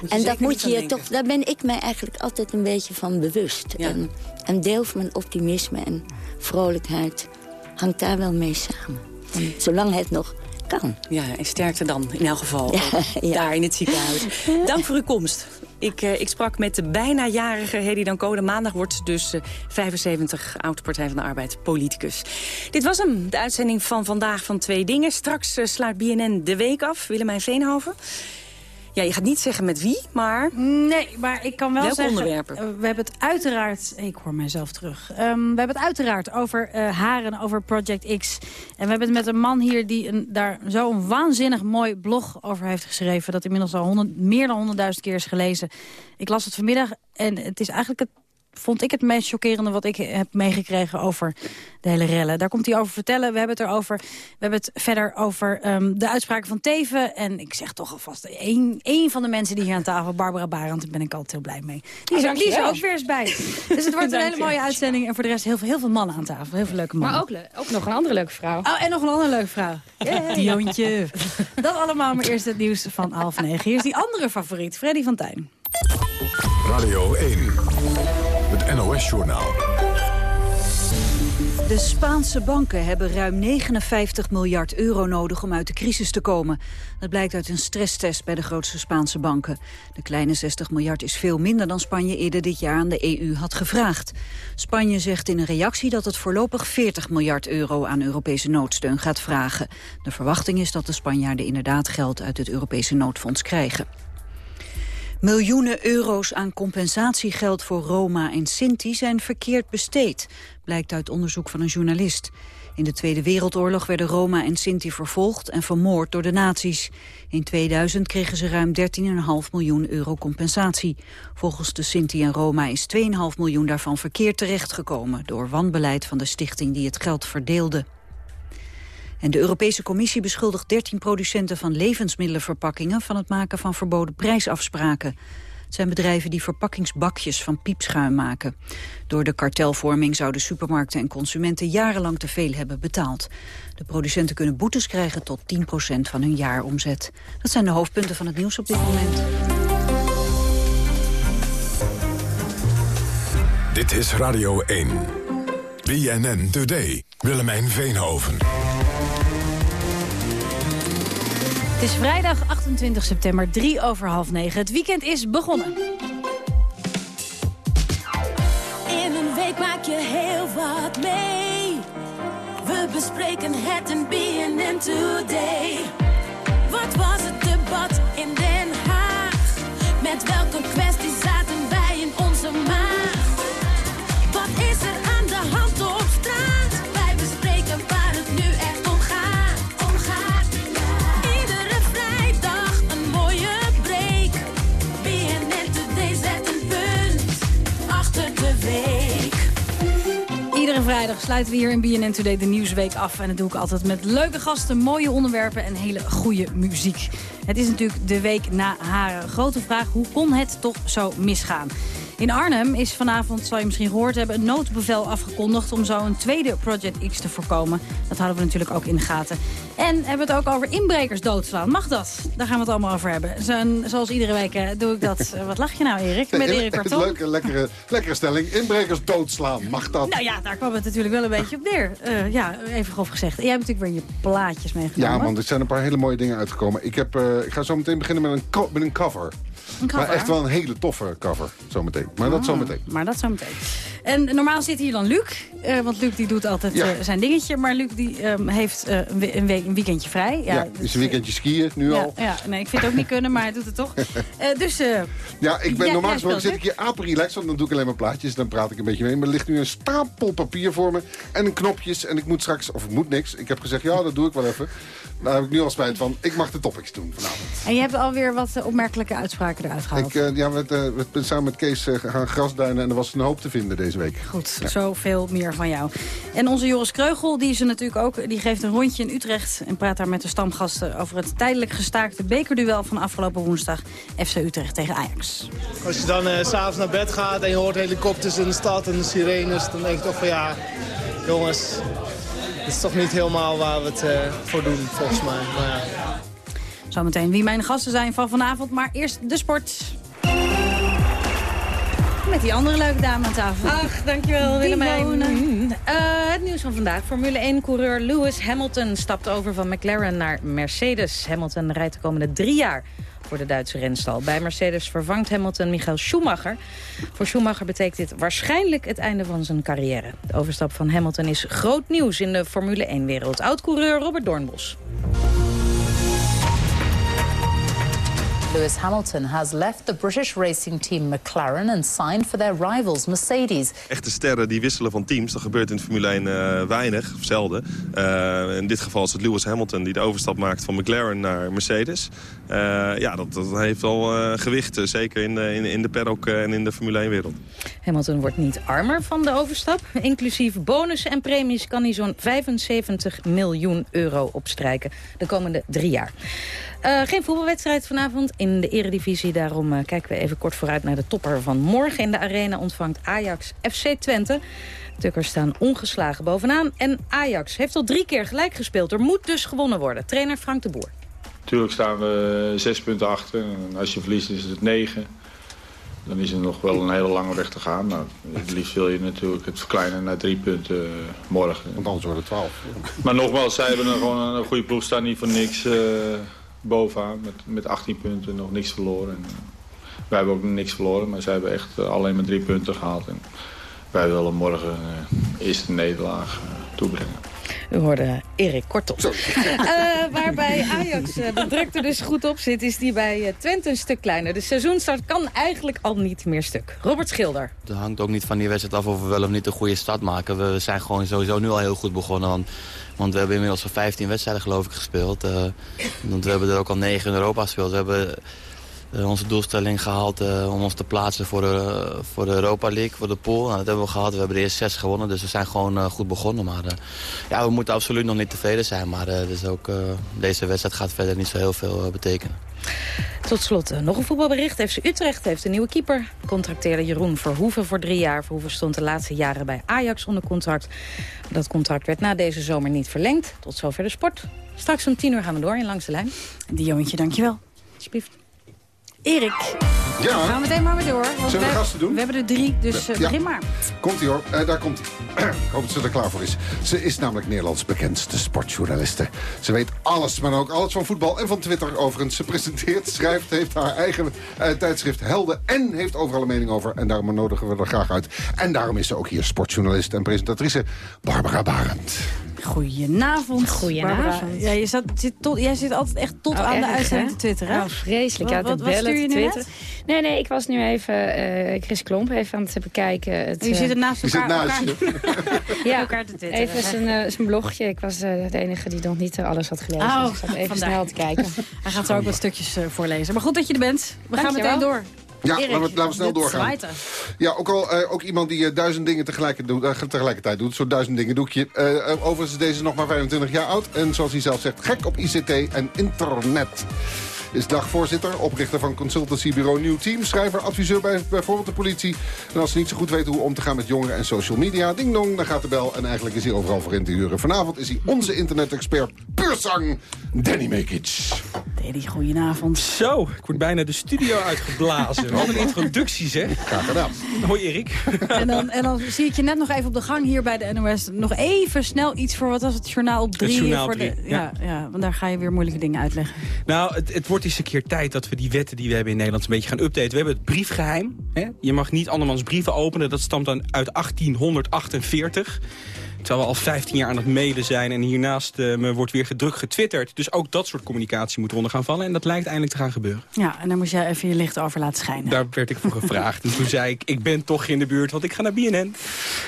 En dat moet je je toch, daar ben ik mij eigenlijk altijd een beetje van bewust. En een deel van mijn optimisme en vrolijkheid hangt daar wel mee samen. En zolang het nog kan. Ja, en sterkte dan in elk geval. Ja, ook ja. Daar in het ziekenhuis. Dank voor uw komst. Ik, eh, ik sprak met de bijna jarige Hedy Dancode. Maandag wordt dus eh, 75, oud Partij van de Arbeid, politicus. Dit was hem, de uitzending van vandaag van Twee Dingen. Straks eh, sluit BNN de week af. Willemijn Veenhoven. Ja, je gaat niet zeggen met wie, maar... Nee, maar ik kan wel Welke zeggen... onderwerpen? eh, we hebben het uiteraard... Ik hoor mijzelf terug. Ehm, we hebben het uiteraard over eh, haren, over Project X. En we hebben het met een man hier die een, daar zo'n waanzinnig mooi blog over heeft geschreven... dat inmiddels al honderd, meer dan honderdduizend keer is gelezen. Ik las het vanmiddag en het is eigenlijk het vond ik het meest chockerende wat ik heb meegekregen over de hele rellen. Daar komt hij over vertellen. We hebben het erover. We hebben het verder over ehm, de uitspraken van Teven. En ik zeg toch alvast, één, één van de mensen die hier aan tafel, Barbara Barend, daar ben ik altijd heel blij mee. Die is, Oh, er, die is er ook weer eens bij. Dus het wordt een hele mooie uitzending. En voor de rest heel veel, heel veel mannen aan tafel. Heel veel leuke mannen. Maar ook, le- ook nog een andere leuke vrouw. Oh, en nog een andere leuke vrouw. Diontje. Dat allemaal, maar eerst het nieuws van half negen. Hier is die andere favoriet, Freddy van Tijn. Radio 1. Het NOS-journaal. De Spaanse banken hebben ruim 59 miljard euro nodig om uit de crisis te komen. Dat blijkt uit een stresstest bij de grootste Spaanse banken. De kleine 60 miljard is veel minder dan Spanje eerder dit jaar aan de EU had gevraagd. Spanje zegt in een reactie dat het voorlopig 40 miljard euro aan Europese noodsteun gaat vragen. De verwachting is dat de Spanjaarden inderdaad geld uit het Europese noodfonds krijgen. Miljoenen euro's aan compensatiegeld voor Roma en Sinti zijn verkeerd besteed, blijkt uit onderzoek van een journalist. In de Tweede Wereldoorlog werden Roma en Sinti vervolgd en vermoord door de nazi's. In 2000 kregen ze ruim 13,5 miljoen euro compensatie. Volgens de Sinti en Roma is 2,5 miljoen daarvan verkeerd terechtgekomen... door wanbeleid van de stichting die het geld verdeelde. En de Europese Commissie beschuldigt 13 producenten van levensmiddelenverpakkingen van het maken van verboden prijsafspraken. Het zijn bedrijven die verpakkingsbakjes van piepschuim maken. Door de kartelvorming zouden supermarkten en consumenten jarenlang te veel hebben betaald. De producenten kunnen boetes krijgen tot 10% van hun jaaromzet. Dat zijn de hoofdpunten van het nieuws op dit moment. Dit is Radio 1. BNN Today. Willemijn Veenhoven. Het is vrijdag 28 september, 3 over half 9. Het weekend is begonnen. In een week maak je heel wat mee. We bespreken het in BNN Today. Wat was het debat in Den Haag? Met welke kwesties vrijdag sluiten we hier in BNN Today de Nieuwsweek af. En dat doe ik altijd met leuke gasten, mooie onderwerpen en hele goede muziek. Het is natuurlijk de week na haren. Grote vraag, hoe kon het toch zo misgaan? In Arnhem is vanavond, zal je misschien gehoord hebben, een noodbevel afgekondigd om zo een tweede Project X te voorkomen. Dat houden we natuurlijk ook in de gaten. En hebben we het ook over inbrekers doodslaan. Mag dat? Daar gaan we het allemaal over hebben. Zo, zoals iedere week eh, doe ik dat. Eh, wat lach je nou, Erik? Met Erik Karton. Leuke, lekkere, lekkere stelling. Inbrekers doodslaan. Mag dat? Nou ja, daar kwam het natuurlijk wel een beetje op neer. Eh, ja, even grof gezegd. En jij hebt natuurlijk weer je plaatjes meegenomen. Ja, want er zijn een paar hele mooie dingen uitgekomen. Ik, heb, ik ga zo meteen beginnen met een, met een cover. Maar echt wel een hele toffe cover, zometeen. Maar dat Ah, zometeen. Maar dat zometeen. En normaal zit hier dan Luc. eh, want Luc die doet altijd Ja. eh, zijn dingetje. Maar Luc die ehm, heeft eh, een, we- een, week, een weekendje vrij. Ja, is een weekendje skiën nu ja, al. ja, nee, ik vind het ook niet kunnen, maar hij doet het toch. Dus Ja, ik ben normaal gesproken zit ik hier apenrelaxed, want dan doe ik alleen maar plaatjes. Dan praat ik een beetje mee. Maar er ligt nu een stapel papier voor me en knopjes. En ik moet straks, of ik moet niks. Ik heb gezegd, ja, dat doe ik wel even. Daar heb ik nu al spijt van. Ik mag de topics doen vanavond. En je hebt alweer wat eh, opmerkelijke uitspraken eruit gehaald. Ik, eh, ja, we, eh, we zijn samen met Kees gaan grasduinen en er was een hoop te vinden deze week. Goed, Ja. zoveel meer van jou. En onze Joris Kreugel, die is er natuurlijk ook. Die geeft een rondje in Utrecht en praat daar met de stamgasten over het tijdelijk gestaakte bekerduel van afgelopen woensdag FC Utrecht tegen Ajax. Als je dan eh, s s'avonds naar bed gaat en je hoort helikopters in de stad en sirenes... dan denk je toch van ja, jongens, dit is toch niet helemaal waar we het eh, voor doen, volgens mij. Maar ja. Zometeen wie mijn gasten zijn van vanavond, maar eerst de sport. Met die andere leuke dame aan tafel. Ach, dankjewel Willemijn. Eh, het nieuws van vandaag. Formule 1-coureur Lewis Hamilton stapt over van McLaren naar Mercedes. Hamilton rijdt de komende drie jaar voor de Duitse renstal. Bij Mercedes vervangt Hamilton Michael Schumacher. Voor Schumacher betekent dit waarschijnlijk het einde van zijn carrière. De overstap van Hamilton is groot nieuws in de Formule 1-wereld. Oud-coureur Robert Doornbos. Lewis Hamilton has left the British racing team McLaren and signed for their rivals Mercedes. Echte sterren die wisselen van teams. Dat gebeurt in de Formule 1 eh, weinig, of zelden. Eh, in dit geval is het Lewis Hamilton die de overstap maakt van McLaren naar Mercedes. Eh, ja, dat, dat heeft wel eh, gewicht, zeker in de, in, in de paddock en in de Formule 1-wereld. Hamilton wordt niet armer van de overstap. Inclusief bonussen en premies kan hij zo'n 75 miljoen euro opstrijken de komende drie jaar. Eh, geen voetbalwedstrijd vanavond in de eredivisie. Daarom eh, kijken we even kort vooruit naar de topper van morgen. In de arena ontvangt Ajax FC Twente. Tukkers staan ongeslagen bovenaan. En Ajax heeft al drie keer gelijk gespeeld. Er moet dus gewonnen worden. Trainer Frank de Boer. Natuurlijk staan we zes punten achter. En als je verliest is het negen. Dan is er nog wel een hele lange weg te gaan. Maar het liefst wil je natuurlijk het verkleinen naar drie punten eh, morgen. Want anders worden het twaalf. Maar nogmaals, zij hebben er gewoon een goede ploeg. Staan niet voor niks eh, bovenaan. Met, met 18 punten nog niks verloren. En, eh, wij hebben ook niks verloren. Maar zij hebben echt eh, alleen maar drie punten gehaald. En wij willen morgen uh, eerst de nederlaag uh, toebrengen. U hoorde Erik Kortop. Uh, waarbij Ajax uh, de druk er dus goed op zit, is die bij uh, Twente een stuk kleiner. De seizoenstart kan eigenlijk al niet meer stuk. Robert Schilder. Het hangt ook niet van die wedstrijd af of we wel of niet een goede start maken. We zijn gewoon sowieso nu al heel goed begonnen. Want, want we hebben inmiddels al 15 wedstrijden geloof ik gespeeld. Uh, want we hebben er ook al 9 in Europa gespeeld. We hebben uh, onze doelstelling gehaald uh, om ons te plaatsen voor de, voor de Europa League, voor de pool. Nou, dat hebben we gehad. We hebben de eerste zes gewonnen, dus we zijn gewoon goed begonnen. Maar ja, we moeten absoluut nog niet tevreden zijn. Maar dus ook, deze wedstrijd gaat verder niet zo heel veel betekenen. Tot slot nog een voetbalbericht. FC Utrecht heeft een nieuwe keeper. Contracteerde Jeroen Verhoeven voor drie jaar. Verhoeven stond de laatste jaren bij Ajax onder contract. Dat contract werd na deze zomer niet verlengd. Tot zover de sport. Straks om tien uur gaan we door in Langs de Lijn. Dioontje, dankjewel. Alsjeblieft. Erik, ja. gaan we meteen maar weer door. Zullen we gasten doen? We hebben er drie, dus ja. begin maar. Komt-ie hoor, uh, daar komt hij. Ik hoop dat ze er klaar voor is. Ze is namelijk Nederlands bekendste sportjournaliste. Ze weet alles, maar ook alles van voetbal en van Twitter overigens. Ze presenteert, schrijft, heeft haar eigen uh, tijdschrift Helden... en heeft overal een mening over. En daarom nodigen we er graag uit. En daarom is ze ook hier sportjournalist en presentatrice Barbara Barend. Goedenavond. Goedenavond. Ja, je zat, zit tot, jij zit altijd echt tot oh, aan erg, de uitzending te twitteren. Oh, vreselijk. Ja, wat, wat stuur je twitteren. Nee, nee, ik was nu even uh, Chris Klomp even aan het bekijken. Het, je zit er naast elkaar. naast elkaar, ja, elkaar te twitteren. Even zijn, uh, zijn blogje. Ik was uh, de enige die nog niet alles had gelezen. Oh, dus ik zat even vandaag. snel te kijken. Hij gaat zo ook wat stukjes voorlezen. Maar goed dat je er bent. We Dank gaan meteen door. Ja, Erik, laten, we, laten we snel doorgaan. Ja, ook al uh, ook iemand die uh, duizend dingen tegelijk doet, uh, tegelijkertijd doet. Zo'n duizend dingen doekje. overigens is deze nog maar 25 jaar oud. En zoals hij zelf zegt, gek op ICT en internet. Is dagvoorzitter, oprichter van consultancybureau New Team... schrijver, adviseur bij bijvoorbeeld de politie. En als ze niet zo goed weten hoe om te gaan met jongeren en social media... ding dong, dan gaat de bel en eigenlijk is hij overal voor in te huren. Vanavond is hij onze internet-expert puur zang, Danny Mekic. Eddie, goedenavond. Zo, ik word bijna de studio uitgeblazen. Wat een introductie zeg. Graag gedaan. Hoi Erik. En dan, en dan zie ik je net nog even op de gang hier bij de NOS. Nog even snel iets voor, wat was het, journaal op drie? journaal op voor de, drie, ja. Ja, want daar ga je weer moeilijke dingen uitleggen. Nou, het, het wordt eens een keer tijd dat we die wetten die we hebben in Nederland een beetje gaan updaten. We hebben het briefgeheim. Hè? Je mag niet andermans brieven openen. Dat stamt dan uit 1848. Terwijl we al 15 jaar aan het mailen zijn en hiernaast uh, me wordt weer gedrukt getwitterd. Dus ook dat soort communicatie moet eronder gaan vallen. En dat lijkt eindelijk te gaan gebeuren. Ja, en daar moest jij even je licht over laten schijnen. Daar werd ik voor gevraagd. en toen zei ik, ik ben toch in de buurt, want ik ga naar BNN.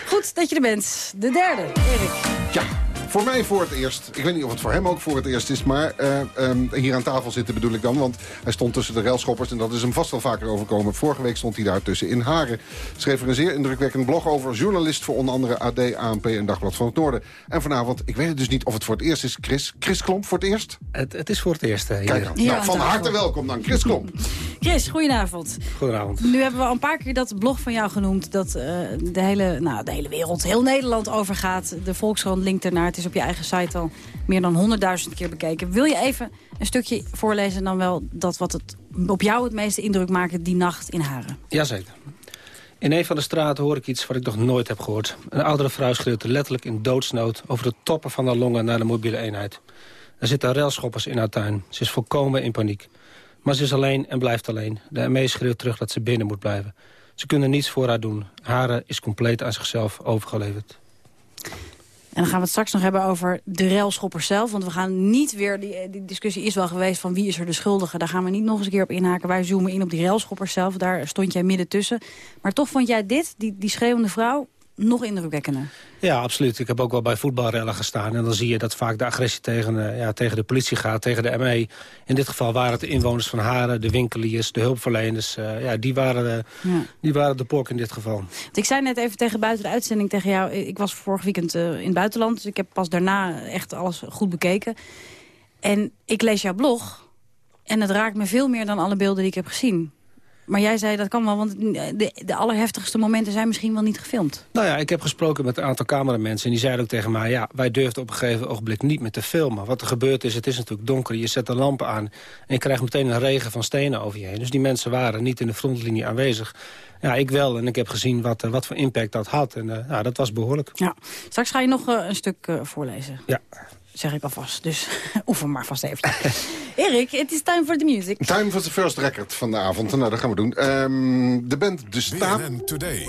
Goed dat je er bent. De derde, Erik. Ja, voor mij voor het eerst. Ik weet niet of het voor hem ook voor het eerst is. Maar uh, um, hier aan tafel zitten bedoel ik dan. Want hij stond tussen de railschoppers. En dat is hem vast wel vaker overkomen. Vorige week stond hij daar tussen in Haren. Schreef er een zeer indrukwekkend blog over. Journalist voor onder andere AD, ANP en Dagblad van het Noorden. En vanavond, ik weet het dus niet of het voor het eerst is. Chris, Chris Klomp voor het eerst? Het, het is voor het eerst. Uh, Kijk dan. Nou, van harte welkom dan, Chris Klomp. Chris, goedenavond. Goedenavond. Nu hebben we al een paar keer dat blog van jou genoemd... dat uh, de, hele, nou, de hele wereld, heel Nederland overgaat. De Volkskrant linkt ernaar. Het is op je eigen site al meer dan 100.000 keer bekeken. Wil je even een stukje voorlezen dan wel dat wat het op jou het meeste indruk maakte die nacht in Haren? Jazeker. In een van de straten hoor ik iets wat ik nog nooit heb gehoord. Een oudere vrouw schreeuwt letterlijk in doodsnood over de toppen van haar longen naar de mobiele eenheid. Er zitten railschoppers in haar tuin. Ze is volkomen in paniek. Maar ze is alleen en blijft alleen. De ME schreeuwt terug dat ze binnen moet blijven. Ze kunnen niets voor haar doen. Haren is compleet aan zichzelf overgeleverd. En dan gaan we het straks nog hebben over de railschoppers zelf. Want we gaan niet weer, die, die, discussie is wel geweest van wie is er de schuldige. Daar gaan we niet nog eens een keer op inhaken. Wij zoomen in op die railschoppers zelf. Daar stond jij midden tussen. Maar toch vond jij dit, die, die schreeuwende vrouw, nog indrukwekkender. Ja, absoluut. Ik heb ook wel bij voetbalrellen gestaan. En dan zie je dat vaak de agressie tegen, uh, ja, tegen de politie gaat, tegen de ME. In dit geval waren het de inwoners van Haren, de winkeliers, de hulpverleners. Uh, ja, die waren, uh, ja. die waren de pork in dit geval. Want ik zei net even tegen buiten de uitzending tegen jou... ik was vorig weekend in het buitenland, dus ik heb pas daarna echt alles goed bekeken. En ik lees jouw blog en het raakt me veel meer dan alle beelden die ik heb gezien. Maar jij zei dat kan wel, want de, de allerheftigste momenten zijn misschien wel niet gefilmd. Nou ja, ik heb gesproken met een aantal cameramensen... en die zeiden ook tegen mij, ja, wij durfden op een gegeven ogenblik niet meer te filmen. Wat er gebeurt is, het is natuurlijk donker, je zet de lampen aan... en je krijgt meteen een regen van stenen over je heen. Dus die mensen waren niet in de frontlinie aanwezig. Ja, ik wel. En ik heb gezien wat, wat voor impact dat had. En uh, ja, dat was behoorlijk. Ja. Straks ga je nog uh, een stuk voorlezen. Ja. Zeg ik alvast. Dus oefen maar vast even. Erik, het is time for the music. Time for the first record van de avond. Nou, dat gaan we doen. Um, de band De Staat... BNN Today.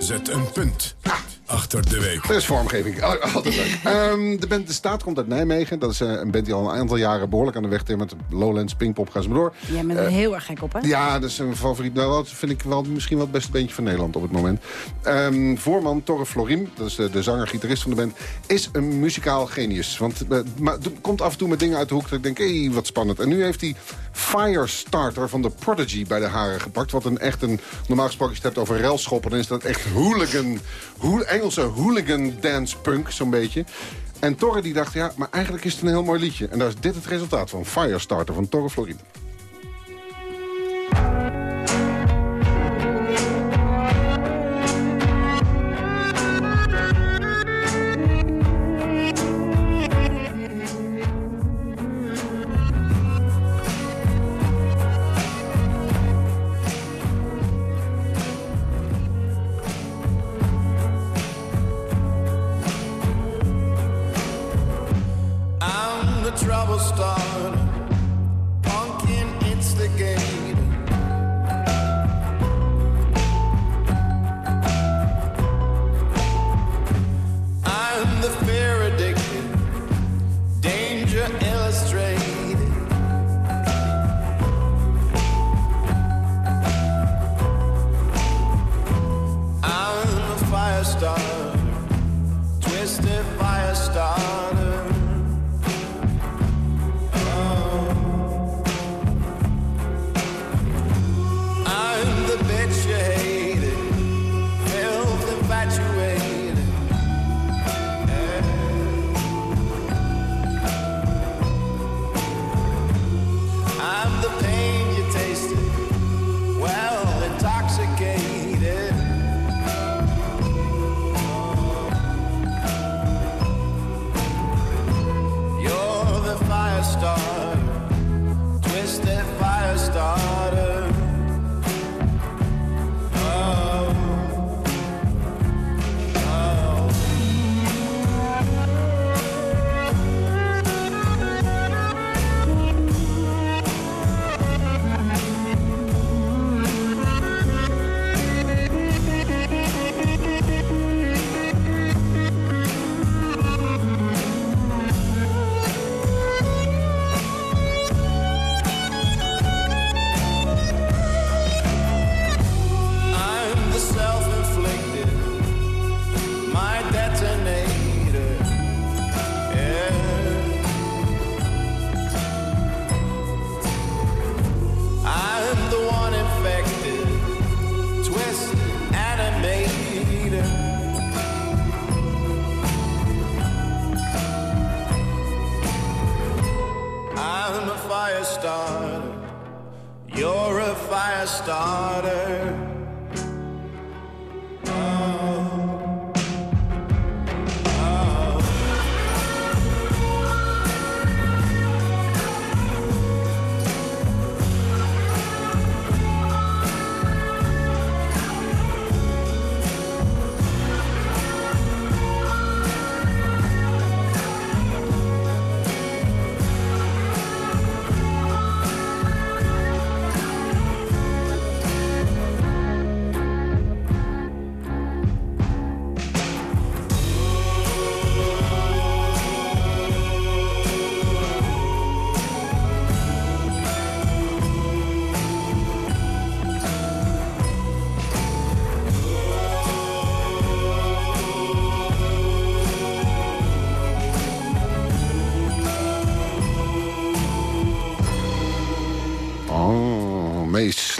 Zet een punt. Ah. Achter de week. Dat is vormgeving. Altijd leuk. um, de band De Staat komt uit Nijmegen. Dat is uh, een band die al een aantal jaren behoorlijk aan de weg timmert. Lowlands, Pinkpop, ga ze maar door. Jij bent er uh, heel erg gek op, hè? Ja, dat is een favoriet. Nou, dat vind ik wel misschien wel het beste bandje van Nederland op het moment. Um, voorman Torre Florim, dat is de, de zanger-gitarist van de band... is een muzikaal genius. Want uh, maar, komt af en toe met dingen uit de hoek dat ik denk... hé, hey, wat spannend. En nu heeft hij Firestarter van de Prodigy bij de haren gepakt. Wat een echt een... Normaal gesproken, als je het hebt over railschoppen... dan is dat echt hooligan... Engelse hooligan dance punk, zo'n beetje. En Torre die dacht, ja, maar eigenlijk is het een heel mooi liedje. En daar is dit het resultaat van. Firestarter van Torre Floride. start.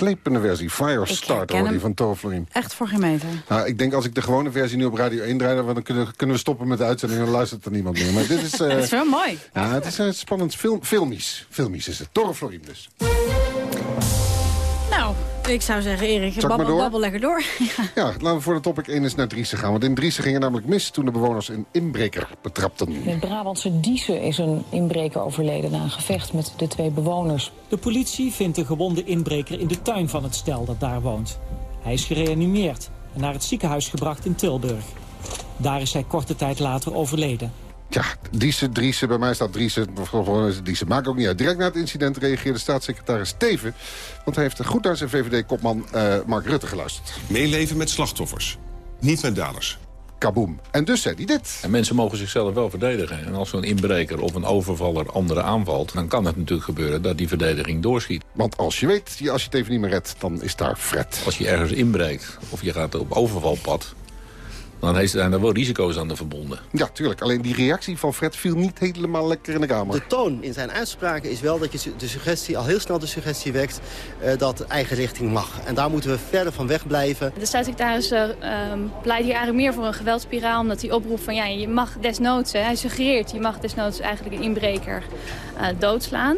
Slepende versie. Firestarter hoor die van. Echt voor geen meter. Nou, ik denk als ik de gewone versie nu op Radio 1 draai... dan kunnen, kunnen we stoppen met de uitzending en dan luistert er niemand meer. Maar dit is... eh, Dat is wel mooi. Ja, het is een spannend film, filmisch. Filmisch is het. Torreflorien dus. Ik zou zeggen, Erik, babbel, door? babbel lekker door. Ja, laten we voor de topic 1 eens naar Driessen gaan. Want in Driessen ging het namelijk mis toen de bewoners een inbreker betrapten. In het Brabantse Diezen is een inbreker overleden na een gevecht met de twee bewoners. De politie vindt de gewonde inbreker in de tuin van het stel dat daar woont. Hij is gereanimeerd en naar het ziekenhuis gebracht in Tilburg. Daar is hij korte tijd later overleden. Ja, Driessen, Driessen, bij mij staat Driessen. Driessen. Maakt ook niet uit. Direct na het incident reageerde staatssecretaris Teven. Want hij heeft goed naar zijn VVD-kopman eh, Mark Rutte geluisterd. Meeleven met slachtoffers, niet met daders. Kaboom. En dus zei hij dit. En mensen mogen zichzelf wel verdedigen. En als zo'n inbreker of een overvaller anderen aanvalt... dan kan het natuurlijk gebeuren dat die verdediging doorschiet. Want als je weet, als je het even niet meer redt, dan is daar Fred. Als je ergens inbreekt of je gaat op overvalpad... dan zijn er wel risico's aan de verbonden. Ja, tuurlijk. Alleen die reactie van Fred viel niet helemaal lekker in de kamer. De toon in zijn uitspraken is wel dat je de suggestie, al heel snel de suggestie wekt... eh, dat eigen richting mag. En daar moeten we verder van wegblijven. De staatssecretaris ehm, pleit hier eigenlijk meer voor een geweldspiraal... omdat hij oproept van ja, je mag desnoods, hè, hij suggereert... je mag desnoods eigenlijk een inbreker eh, doodslaan.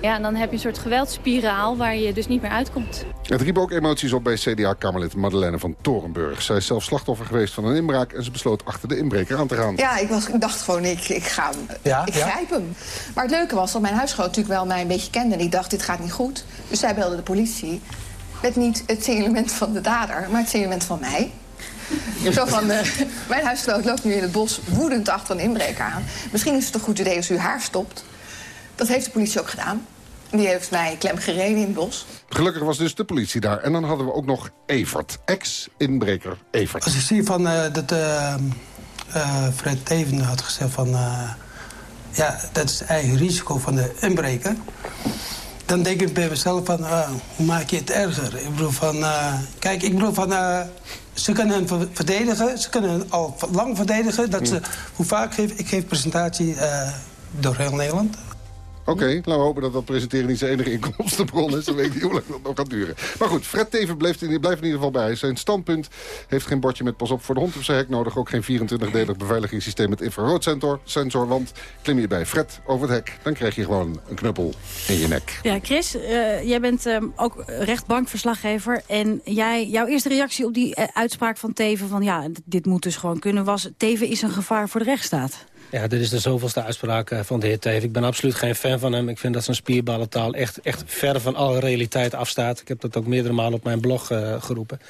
Ja, en dan heb je een soort geweldspiraal waar je dus niet meer uitkomt. Het riep ook emoties op bij CDA-kamerlid Madeleine van Torenburg. Zij is zelf slachtoffer geweest van een inbraak... en ze besloot achter de inbreker aan te gaan. Ja, ik, was, ik dacht gewoon, ik, ik ga hem. Ja, ik ja. grijp hem. Maar het leuke was dat mijn huisgenoot natuurlijk wel mij een beetje kende. En ik dacht, dit gaat niet goed. Dus zij belde de politie. Met niet het signalement van de dader, maar het signalement van mij. Zo van, eh, mijn huisgenoot loopt nu in het bos woedend achter een inbreker aan. Misschien is het een goed idee als u haar stopt. Dat heeft de politie ook gedaan. Die heeft mij klem gereden in het bos. Gelukkig was dus de politie daar. En dan hadden we ook nog Evert, ex-inbreker Evert. Als ik zie van, eh, dat eh, eh, Fred Teven had gezegd van... eh, ja, dat is het eigen risico van de inbreker. Dan denk ik bij mezelf van, hoe maak je het erger? Ik bedoel van, eh, kijk, ik bedoel van... ze kunnen hen ver- verdedigen, ze kunnen hen al lang verdedigen. Dat ze, hoe vaak geef ik geef presentatie eh, door heel Nederland. Oké, laten we hopen dat dat presenteren niet zijn enige inkomstenbron is. Dan weet ik niet hoe lang dat nog gaat duren. Maar goed, Fred Teven blijft in, blijft in ieder geval bij. Zijn standpunt heeft geen bordje met pas op voor de hond op zijn hek nodig. Ook geen 24-delig beveiligingssysteem met infraroodsensor. Sensor, want klim je bij Fred over het hek... dan krijg je gewoon een knuppel in je nek. Ja, Chris, eh, jij bent ehm, ook rechtbankverslaggever. En jij, jouw eerste reactie op die eh, uitspraak van Teven... van ja, dit moet dus gewoon kunnen, was... Teven is een gevaar voor de rechtsstaat. Ja, dit is de zoveelste uitspraak eh, van de heer Teven. Ik ben absoluut geen fan van hem. Ik vind dat zijn spierballentaal echt, echt ver van alle realiteit afstaat. Ik heb dat ook meerdere malen op mijn blog eh, geroepen.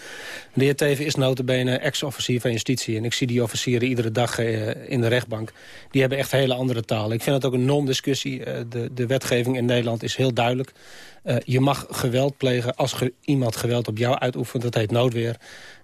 De heer Teven is notabene ex-officier van justitie. En ik zie die officieren iedere dag eh, in de rechtbank. Die hebben echt hele andere taal. Ik vind het ook een non-discussie. De, de wetgeving in Nederland is heel duidelijk. Eh, je mag geweld plegen als ge- iemand geweld op jou uitoefent. Dat heet noodweer.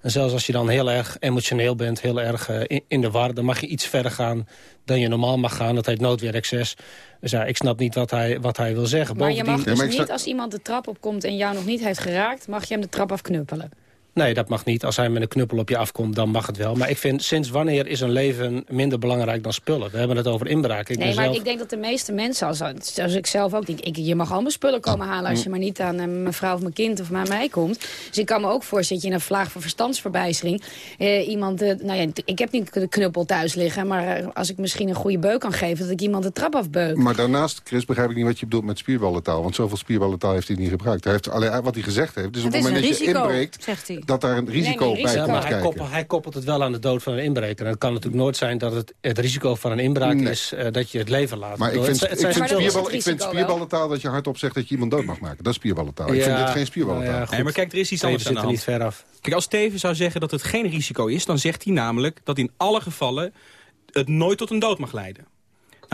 En zelfs als je dan heel erg emotioneel bent, heel erg eh, in, in de war... dan mag je iets verder gaan dan je normaal mag gaan. Dat heet noodweerexces. Dus ja, ik snap niet wat hij, wat hij wil zeggen. Maar je mag dus niet, als iemand de trap opkomt en jou nog niet heeft geraakt... mag je hem de trap afknuppelen. Nee, dat mag niet. Als hij met een knuppel op je afkomt, dan mag het wel. Maar ik vind, sinds wanneer is een leven minder belangrijk dan spullen? We hebben het over inbraak. Ik nee, ben maar zelf... ik denk dat de meeste mensen, als, als ik zelf ook denk... Ik, je mag al mijn spullen komen halen als je maar niet aan eh, mijn vrouw of mijn kind of aan mij komt. Dus ik kan me ook voorstellen dat je in een vlaag van verstandsverbijstering... Eh, iemand, eh, nou ja, ik heb niet de knuppel thuis liggen... maar als ik misschien een goede beuk kan geven, dat ik iemand de trap afbeuk. Maar daarnaast, Chris, begrijp ik niet wat je bedoelt met spierballentaal. Want zoveel spierballentaal heeft hij niet gebruikt. Hij heeft alleen wat hij gezegd heeft. Dus op Het het is moment een dat je risico, inbreekt, zegt hij. Dat daar een risico bij Ja, komt maar hij kijken. koppelt, hij koppelt het wel aan de dood van een inbreker. En het kan natuurlijk nooit zijn dat het, het risico van een inbraak Nee. is... eh, dat je het leven laat. Maar ik vind, het- het ik vind, spierbal, ik vind spierballentaal dat je hardop zegt dat je iemand dood mag maken. Dat is spierballentaal. Ik Ja, vind dit geen spierballentaal. ja, Nee, maar kijk, er is iets Teven anders aan de zit er hand. niet ver af. Kijk, als Teven zou zeggen dat het geen risico is... dan zegt hij namelijk dat in alle gevallen het nooit tot een dood mag leiden.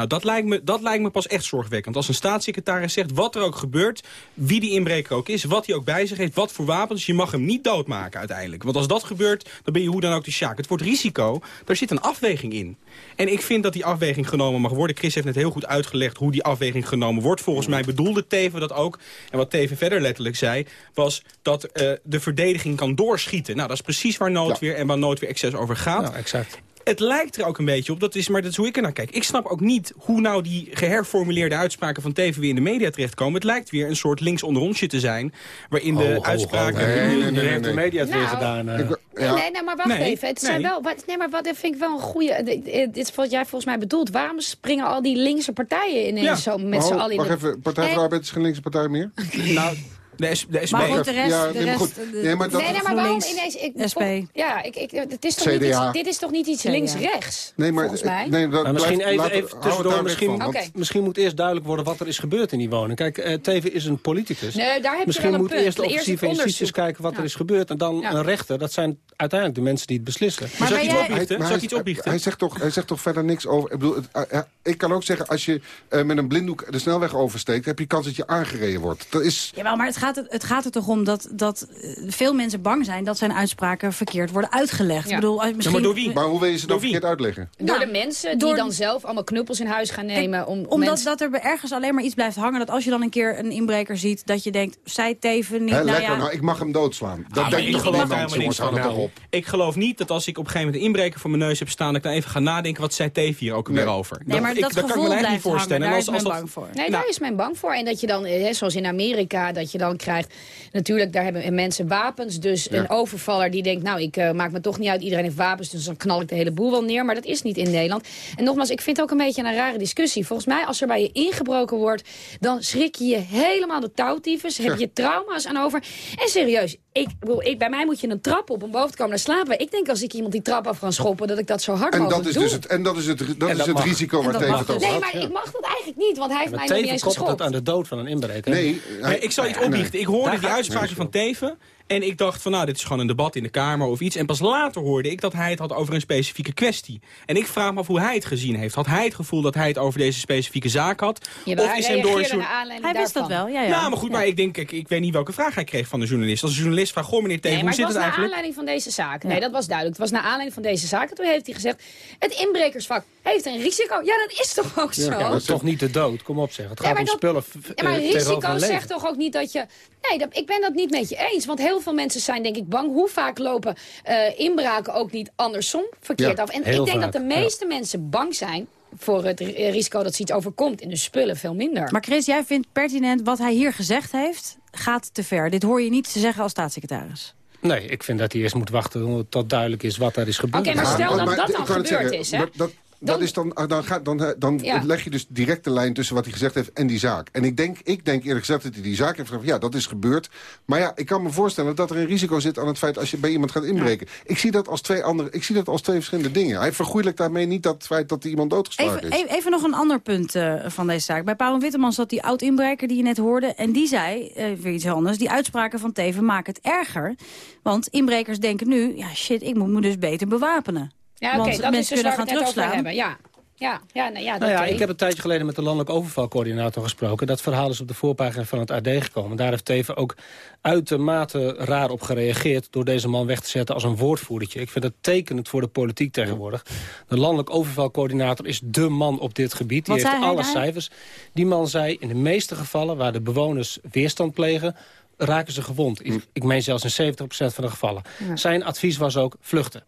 Nou, dat lijkt, me, dat lijkt me pas echt zorgwekkend. Als een staatssecretaris zegt wat er ook gebeurt... wie die inbreker ook is, wat hij ook bij zich heeft... wat voor wapens, je mag hem niet doodmaken uiteindelijk. Want als dat gebeurt, dan ben je hoe dan ook de sjaak. Het woord risico, daar zit een afweging in. En ik vind dat die afweging genomen mag worden. Chris heeft net heel goed uitgelegd hoe die afweging genomen wordt. Volgens mij bedoelde Teven dat ook. En wat Teven verder letterlijk zei... was dat eh, de verdediging kan doorschieten. Nou, dat is precies waar noodweer en waar noodweer excess over gaat. Nou, exact. Het lijkt er ook een beetje op, dat is, maar dat is hoe ik er naar kijk. Ik snap ook niet hoe nou die geherformuleerde uitspraken van weer in de media terechtkomen. Het lijkt weer een soort links te zijn, waarin de Oh, uitspraken... Oh, nee, nee, nee, heeft de media het weer Nou, gedaan. eh. Nee, maar wacht Nee, even. Het zijn nee. wel, wat, nee, maar wat dat vind ik wel een goede. Dit, dit is wat jij volgens mij bedoelt. Waarom springen al die linkse partijen ineens zo met z'n Oh, allen in Wacht de... even, Partij voor de. Arbeid is geen linkse partij meer? Nou, de, S- de SP... Maar goed, de rest... Ja, de nee, maar rest goed. de- Nee, maar dat- Nee, nee, maar waarom ineens... Ik, SP. Ja, ik, ik, het is toch niet CDA. iets, dit is toch niet iets links-rechts? Nee, maar, volgens mij. nee, dat Maar misschien blijft- even, laten- even tussendoor, misschien, van, want- Oké. misschien moet eerst duidelijk worden wat er is gebeurd in die woning. Kijk, eh Teven is een politicus. Nee, daar heb je misschien moet punt. eerst de Eerst officier van justitie kijken wat Ja. er is gebeurd. En dan Ja. een rechter, dat zijn uiteindelijk de mensen die het beslissen. Maar Zal ik ben iets jij- opbiechten? hij, iets opbiechten? hij, zegt toch, hij zegt toch verder niks over... Ik, bedoel, eh, eh, ik kan ook zeggen, als je met een blinddoek de snelweg oversteekt... heb je kans dat je aangereden wordt. Dat is... Jawel, maar het gaat, er- het gaat er toch om dat, dat eh, veel mensen bang zijn... dat zijn uitspraken verkeerd worden uitgelegd. Ja. Ik bedoel, misschien, door wie? Maar hoe wil je ze dan verkeerd uitleggen? Door Nou, de mensen door- die dan zelf allemaal knuppels in huis gaan nemen. Om, om Omdat mensen... dat er ergens alleen maar iets blijft hangen... dat als je dan een keer een inbreker ziet... dat je denkt, zij teven niet... Nou lekker, ja, nou, ik mag hem doodslaan. Dat Ah, maar denkt ik geloof niemand, helemaal jongens, hou het op. Ik geloof niet dat als ik op een gegeven moment een inbreker voor mijn neus heb staan... dat ik dan even ga nadenken, wat zei Teven hier ook weer over? Nee, maar dat kan ik me gevoel eigenlijk blijft niet voorstellen. hangen. En Daar is men dat- bang voor. Nee, Nou. daar is men bang voor. En dat je dan, eh, hè, zoals in Amerika, dat je dan krijgt... Natuurlijk, daar hebben mensen wapens. Dus Ja. een overvaller die denkt, nou, ik eh, maak me toch niet uit. Iedereen heeft wapens, dus dan knal ik de hele boel wel neer. Maar dat is niet in Nederland. En nogmaals, ik vind het ook een beetje een rare discussie. Volgens mij, als er bij je ingebroken wordt... dan schrik je je helemaal de touwtyfus. Heb je trauma's aan over. En serieus, ik, bedoel, ik, bij mij moet je een trap op om boven te komen naar slapen. Ik denk als ik iemand die trap af ga schoppen... dat ik dat zo hard En mogelijk dat is doe. dus het, en dat is het, dat is dat het mag. risico waar En dat Teven mag het over Nee, maar Ja. ik mag dat eigenlijk niet, want hij heeft mij nog niet eens geschopt. aan de dood van een inbreker. Nee, Nee, ik zal iets nee. opbiechten. Ik hoorde Daar die Nee, van Teven. En ik dacht van, nou, dit is gewoon een debat in de Kamer of iets. En pas later hoorde ik dat hij het had over een specifieke kwestie. En ik vraag me af hoe hij het gezien heeft. Had hij het gevoel dat hij het over deze specifieke zaak had? Jawel, of hij is hem door een soort... naar hij wist dat wel, ja, ja. Nou, maar goed, maar ik denk, ik, ik weet niet welke vraag hij kreeg van de journalist. Als de journalist vraagt, goh meneer Teven, Nee, hoe het zit was het naar eigenlijk? aanleiding van deze zaak. Nee, dat was duidelijk. Het was naar aanleiding van deze zaak. En toen heeft hij gezegd, het inbrekersvak heeft een risico. Ja, dat is toch ook zo? Ja, maar toch niet de dood, kom op zeg. Het Ja, gaat om dat- spullen Ja, maar eh, risico een zegt toch ook niet dat je... Nee, dat, ik ben dat niet met je eens. Want heel veel mensen zijn denk ik bang. Hoe vaak lopen eh, inbraken ook niet andersom verkeerd Ja, af? En ik denk vaak, dat de meeste mensen bang zijn voor het ri- risico dat ze iets overkomt. In de spullen veel minder. Maar Chris, jij vindt pertinent wat hij hier gezegd heeft... gaat te ver. Dit hoor je niet te zeggen als staatssecretaris. Nee, ik vind dat hij eerst moet wachten tot duidelijk is wat er is gebeurd. Oké, maar stel dat dat ik dan gebeurd zeggen, is, hè? maar Dat, dat Dan- is dan, ah, dan, dan, dan Ja. leg je dus direct de lijn tussen wat hij gezegd heeft en die zaak. En ik denk, ik denk eerlijk gezegd dat hij die zaak heeft gezegd... ja, dat is gebeurd. Maar ja, ik kan me voorstellen dat er een risico zit aan het feit... als je bij iemand gaat inbreken. Ik, zie dat als twee andere, ik zie dat als twee verschillende dingen. Hij vergoeilijkt daarmee niet dat feit dat iemand doodgeslagen Even, is. even, even nog een ander punt eh, van deze zaak. Bij Pauw en Witteman zat die oud-inbreker die je net hoorde. En die zei, eh, weer iets anders, die uitspraken van Teven maken het erger. Want inbrekers denken nu, ja shit, ik moet me dus beter bewapenen. Ja, oké, Want dat is mensen dus waar kunnen we gaan het net over terugslaan. hebben. Ja, ja, ja, nou, ja, Nou ja, ik heb een tijdje geleden met de landelijk overvalcoördinator gesproken. Dat verhaal is op de voorpagina van het AD gekomen. Daar heeft Teven ook uitermate raar op gereageerd... door deze man weg te zetten als een woordvoerdertje. Ik vind dat tekenend voor de politiek tegenwoordig. De landelijk overvalcoördinator is dé man op dit gebied. Die Wat heeft hij alle cijfers. Die man zei, in de meeste gevallen waar de bewoners weerstand plegen... raken ze gewond. Ik, ik meen zelfs in 70% van de gevallen. Ja. Zijn advies was ook vluchten.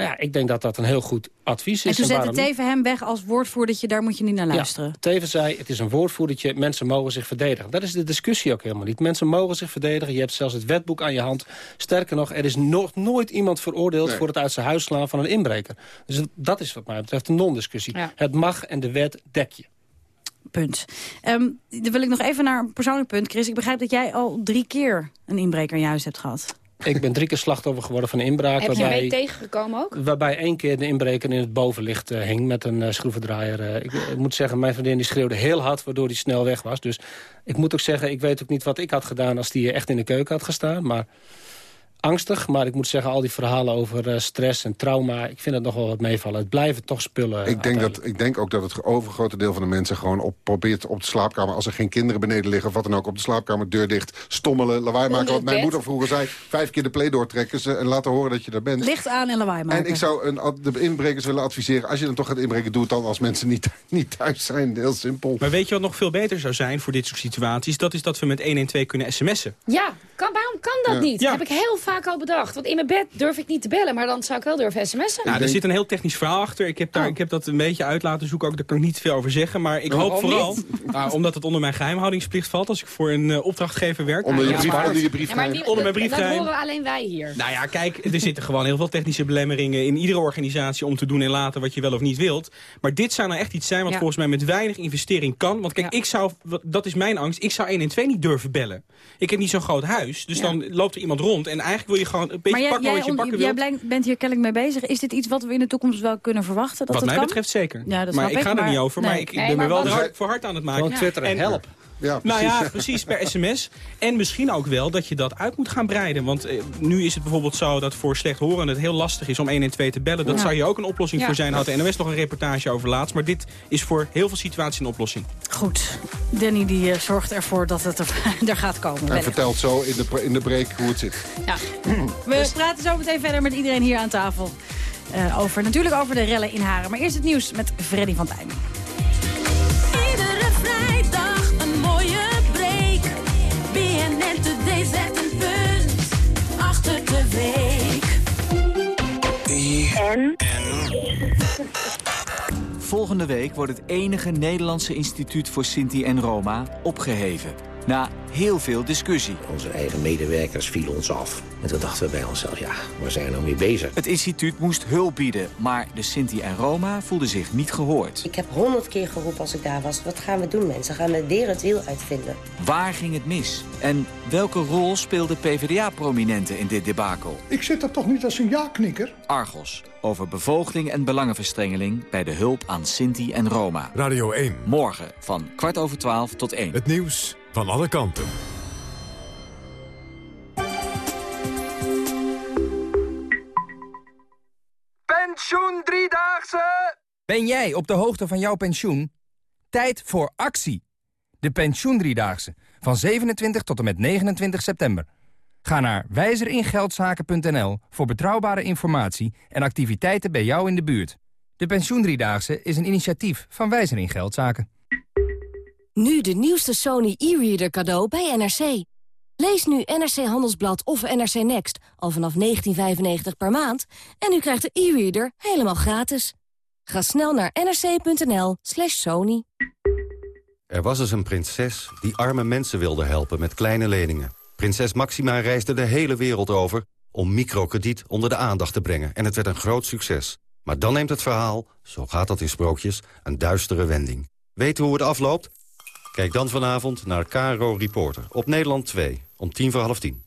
Nou ja, ik denk dat dat een heel goed advies En is. toen zette waarom? Teven hem weg als woordvoerdertje, daar moet je niet naar luisteren. Ja, Teven zei, het is een woordvoerdertje, mensen mogen zich verdedigen. Dat is de discussie ook helemaal niet. Mensen mogen zich verdedigen, je hebt zelfs het wetboek aan je hand. Sterker nog, er is nog nooit iemand veroordeeld... Nee. voor het uit zijn huis slaan van een inbreker. Dus dat is wat mij betreft een non-discussie. Ja. Het mag en de wet dek je. Punt. Ehm, dan wil ik nog even naar een persoonlijk punt. Chris, ik begrijp dat jij al drie keer een inbreker in je huis hebt gehad. Ik ben drie keer slachtoffer geworden van een inbraak... Heb je waarbij, mee tegengekomen ook? waarbij één keer de inbreker in het bovenlicht eh, hing met een eh, schroevendraaier. Eh, ik, moet zeggen, mijn vriendin die schreeuwde heel hard... waardoor hij snel weg was. Dus ik moet ook zeggen, ik weet ook niet wat ik had gedaan... als die echt in de keuken had gestaan. Maar angstig, maar ik moet zeggen, al die verhalen over eh, stress en trauma... ik vind het nog wel wat meevallen. Het blijven toch spullen. Ik denk, dat, ik denk ook dat het overgrote deel van de mensen gewoon op, probeert op de slaapkamer... als er geen kinderen beneden liggen of wat dan ook, op de slaapkamer deur dicht... stommelen, lawaai maken, Onder wat mijn bed. moeder vroeger zei... vijf keer de play doortrekken ze en laten horen dat je er bent. Licht aan en lawaai maken. En ik zou een, de inbrekers willen adviseren... als je dan toch gaat inbreken, doe het dan als mensen niet, niet thuis zijn. Heel simpel. Maar weet je wat nog veel beter zou zijn voor dit soort situaties? Dat is dat we met 112 kunnen sms'en. Ja, Kan, waarom kan dat Ja. niet? Ja. heb ik heel vaak al bedacht. Want in mijn bed durf ik niet te bellen, maar dan zou ik wel durven sms'en. Nou, er zit een heel technisch verhaal achter. Ik heb, daar, ik heb dat een beetje uit laten zoeken. Ook, daar kan ik niet veel over zeggen. Maar ik hoop Waarom vooral, nou, omdat het onder mijn geheimhoudingsplicht valt... als ik voor een eh, opdrachtgever werk. Onder je Ja, brief- maar- onder je Ja, maar die, onder mijn dat horen alleen wij hier. Nou ja, kijk, er zitten gewoon heel veel technische belemmeringen in iedere organisatie om te doen en laten wat je wel of niet wilt. Maar dit zou nou echt iets zijn wat Ja. volgens mij met weinig investering kan. Want kijk, ik zou, dat is mijn angst, ik zou 112 niet durven bellen. Ik heb niet zo'n groot huis, dus Ja. dan loopt er iemand rond en eigenlijk wil je gewoon een beetje jij, pakken jij, wat je pakken jij wilt. blijk- bent hier kennelijk mee bezig. Is dit iets wat we in de toekomst wel kunnen verwachten? Dat Wat dat mij kan? betreft zeker. Ja, dat maar snap ik ga er maar- niet over, maar nee. ik, ik Nee, ben maar me wel hard, voor hard aan het maken. Gewoon twitteren, En- help. Ja, Nou precies. ja, precies, per sms. En misschien ook wel dat je dat uit moet gaan breiden. Want eh, nu is het bijvoorbeeld zo dat voor slechthorenden het heel lastig is om 112 te bellen. Dat Ja. zou hier ook een oplossing Ja. voor zijn. Had de NOS nog een reportage over laatst. Maar dit is voor heel veel situaties een oplossing. Goed. Danny die, eh, zorgt ervoor dat het er, er gaat komen. Hij wellicht. vertelt zo in de, in de break hoe het zit. Ja. We praten zo meteen verder met iedereen hier aan tafel. eh, over, natuurlijk over de rellen in Haren. Maar eerst het nieuws met Freddy van Tijn. BNN Today zet een punt achter de week. En? Volgende week wordt het enige Nederlandse instituut voor Sinti en Roma opgeheven. Na heel veel discussie. Onze eigen medewerkers vielen ons af. En toen dachten we bij onszelf, ja, waar zijn we nou mee bezig? Het instituut moest hulp bieden, maar de Sinti en Roma voelden zich niet gehoord. Ik heb honderd keer geroepen als ik daar was. Wat gaan we doen, mensen? Gaan we weer het wiel uitvinden? Waar ging het mis? En welke rol speelden PvdA-prominenten in dit debakel? Ik zit er toch niet als een ja-knikker? Argos, over bevoogding en belangenverstrengeling... bij de hulp aan Sinti en Roma. Radio 1. Morgen van kwart over twaalf tot één. Het nieuws van alle kanten. Pensioen Driedaagse! Ben jij op de hoogte van jouw pensioen? Tijd voor actie. De Pensioen Driedaagse. Van 27 tot en met 29 september. Ga naar wijzeringeldzaken.nl voor betrouwbare informatie en activiteiten bij jou in de buurt. De Pensioen Driedaagse is een initiatief van Wijzer in Geldzaken. Nu de nieuwste Sony e-reader cadeau bij NRC. Lees nu NRC Handelsblad of NRC Next al vanaf 19,95 per maand... en u krijgt de e-reader helemaal gratis. Ga snel naar nrc.nl slash sony. Er was eens een prinses die arme mensen wilde helpen met kleine leningen. Prinses Maxima reisde de hele wereld over om microkrediet onder de aandacht te brengen. En het werd een groot succes. Maar dan neemt het verhaal, zo gaat dat in sprookjes, een duistere wending. Weten hoe het afloopt? Kijk dan vanavond naar Caro Reporter op Nederland 2 om tien voor half tien.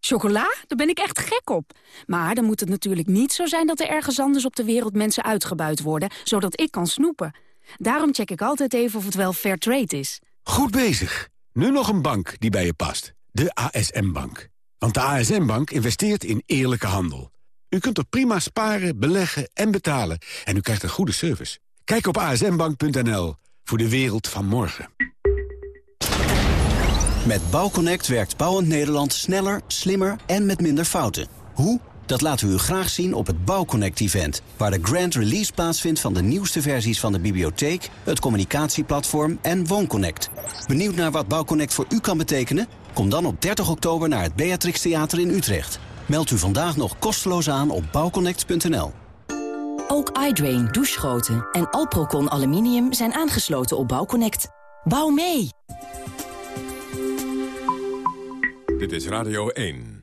Chocola? Daar ben ik echt gek op. Maar dan moet het natuurlijk niet zo zijn dat er ergens anders op de wereld mensen uitgebuit worden, zodat ik kan snoepen. Daarom check ik altijd even of het wel fair trade is. Goed bezig. Nu nog een bank die bij je past. De ASM-bank. Want de ASM-bank investeert in eerlijke handel. U kunt er prima sparen, beleggen en betalen. En u krijgt een goede service. Kijk op asmbank.nl voor de wereld van morgen. Met Bouwconnect werkt Bouwend Nederland sneller, slimmer en met minder fouten. Hoe? Dat laten we u graag zien op het Bouwconnect-event... waar de grand release plaatsvindt van de nieuwste versies van de bibliotheek... het communicatieplatform en WoonConnect. Benieuwd naar wat Bouwconnect voor u kan betekenen? Kom dan op 30 oktober naar het Beatrix Theater in Utrecht. Meld u vandaag nog kosteloos aan op bouwconnect.nl. Ook iDrain, douchegoten en Alprocon Aluminium zijn aangesloten op Bouwconnect. Bouw mee! Dit is Radio 1.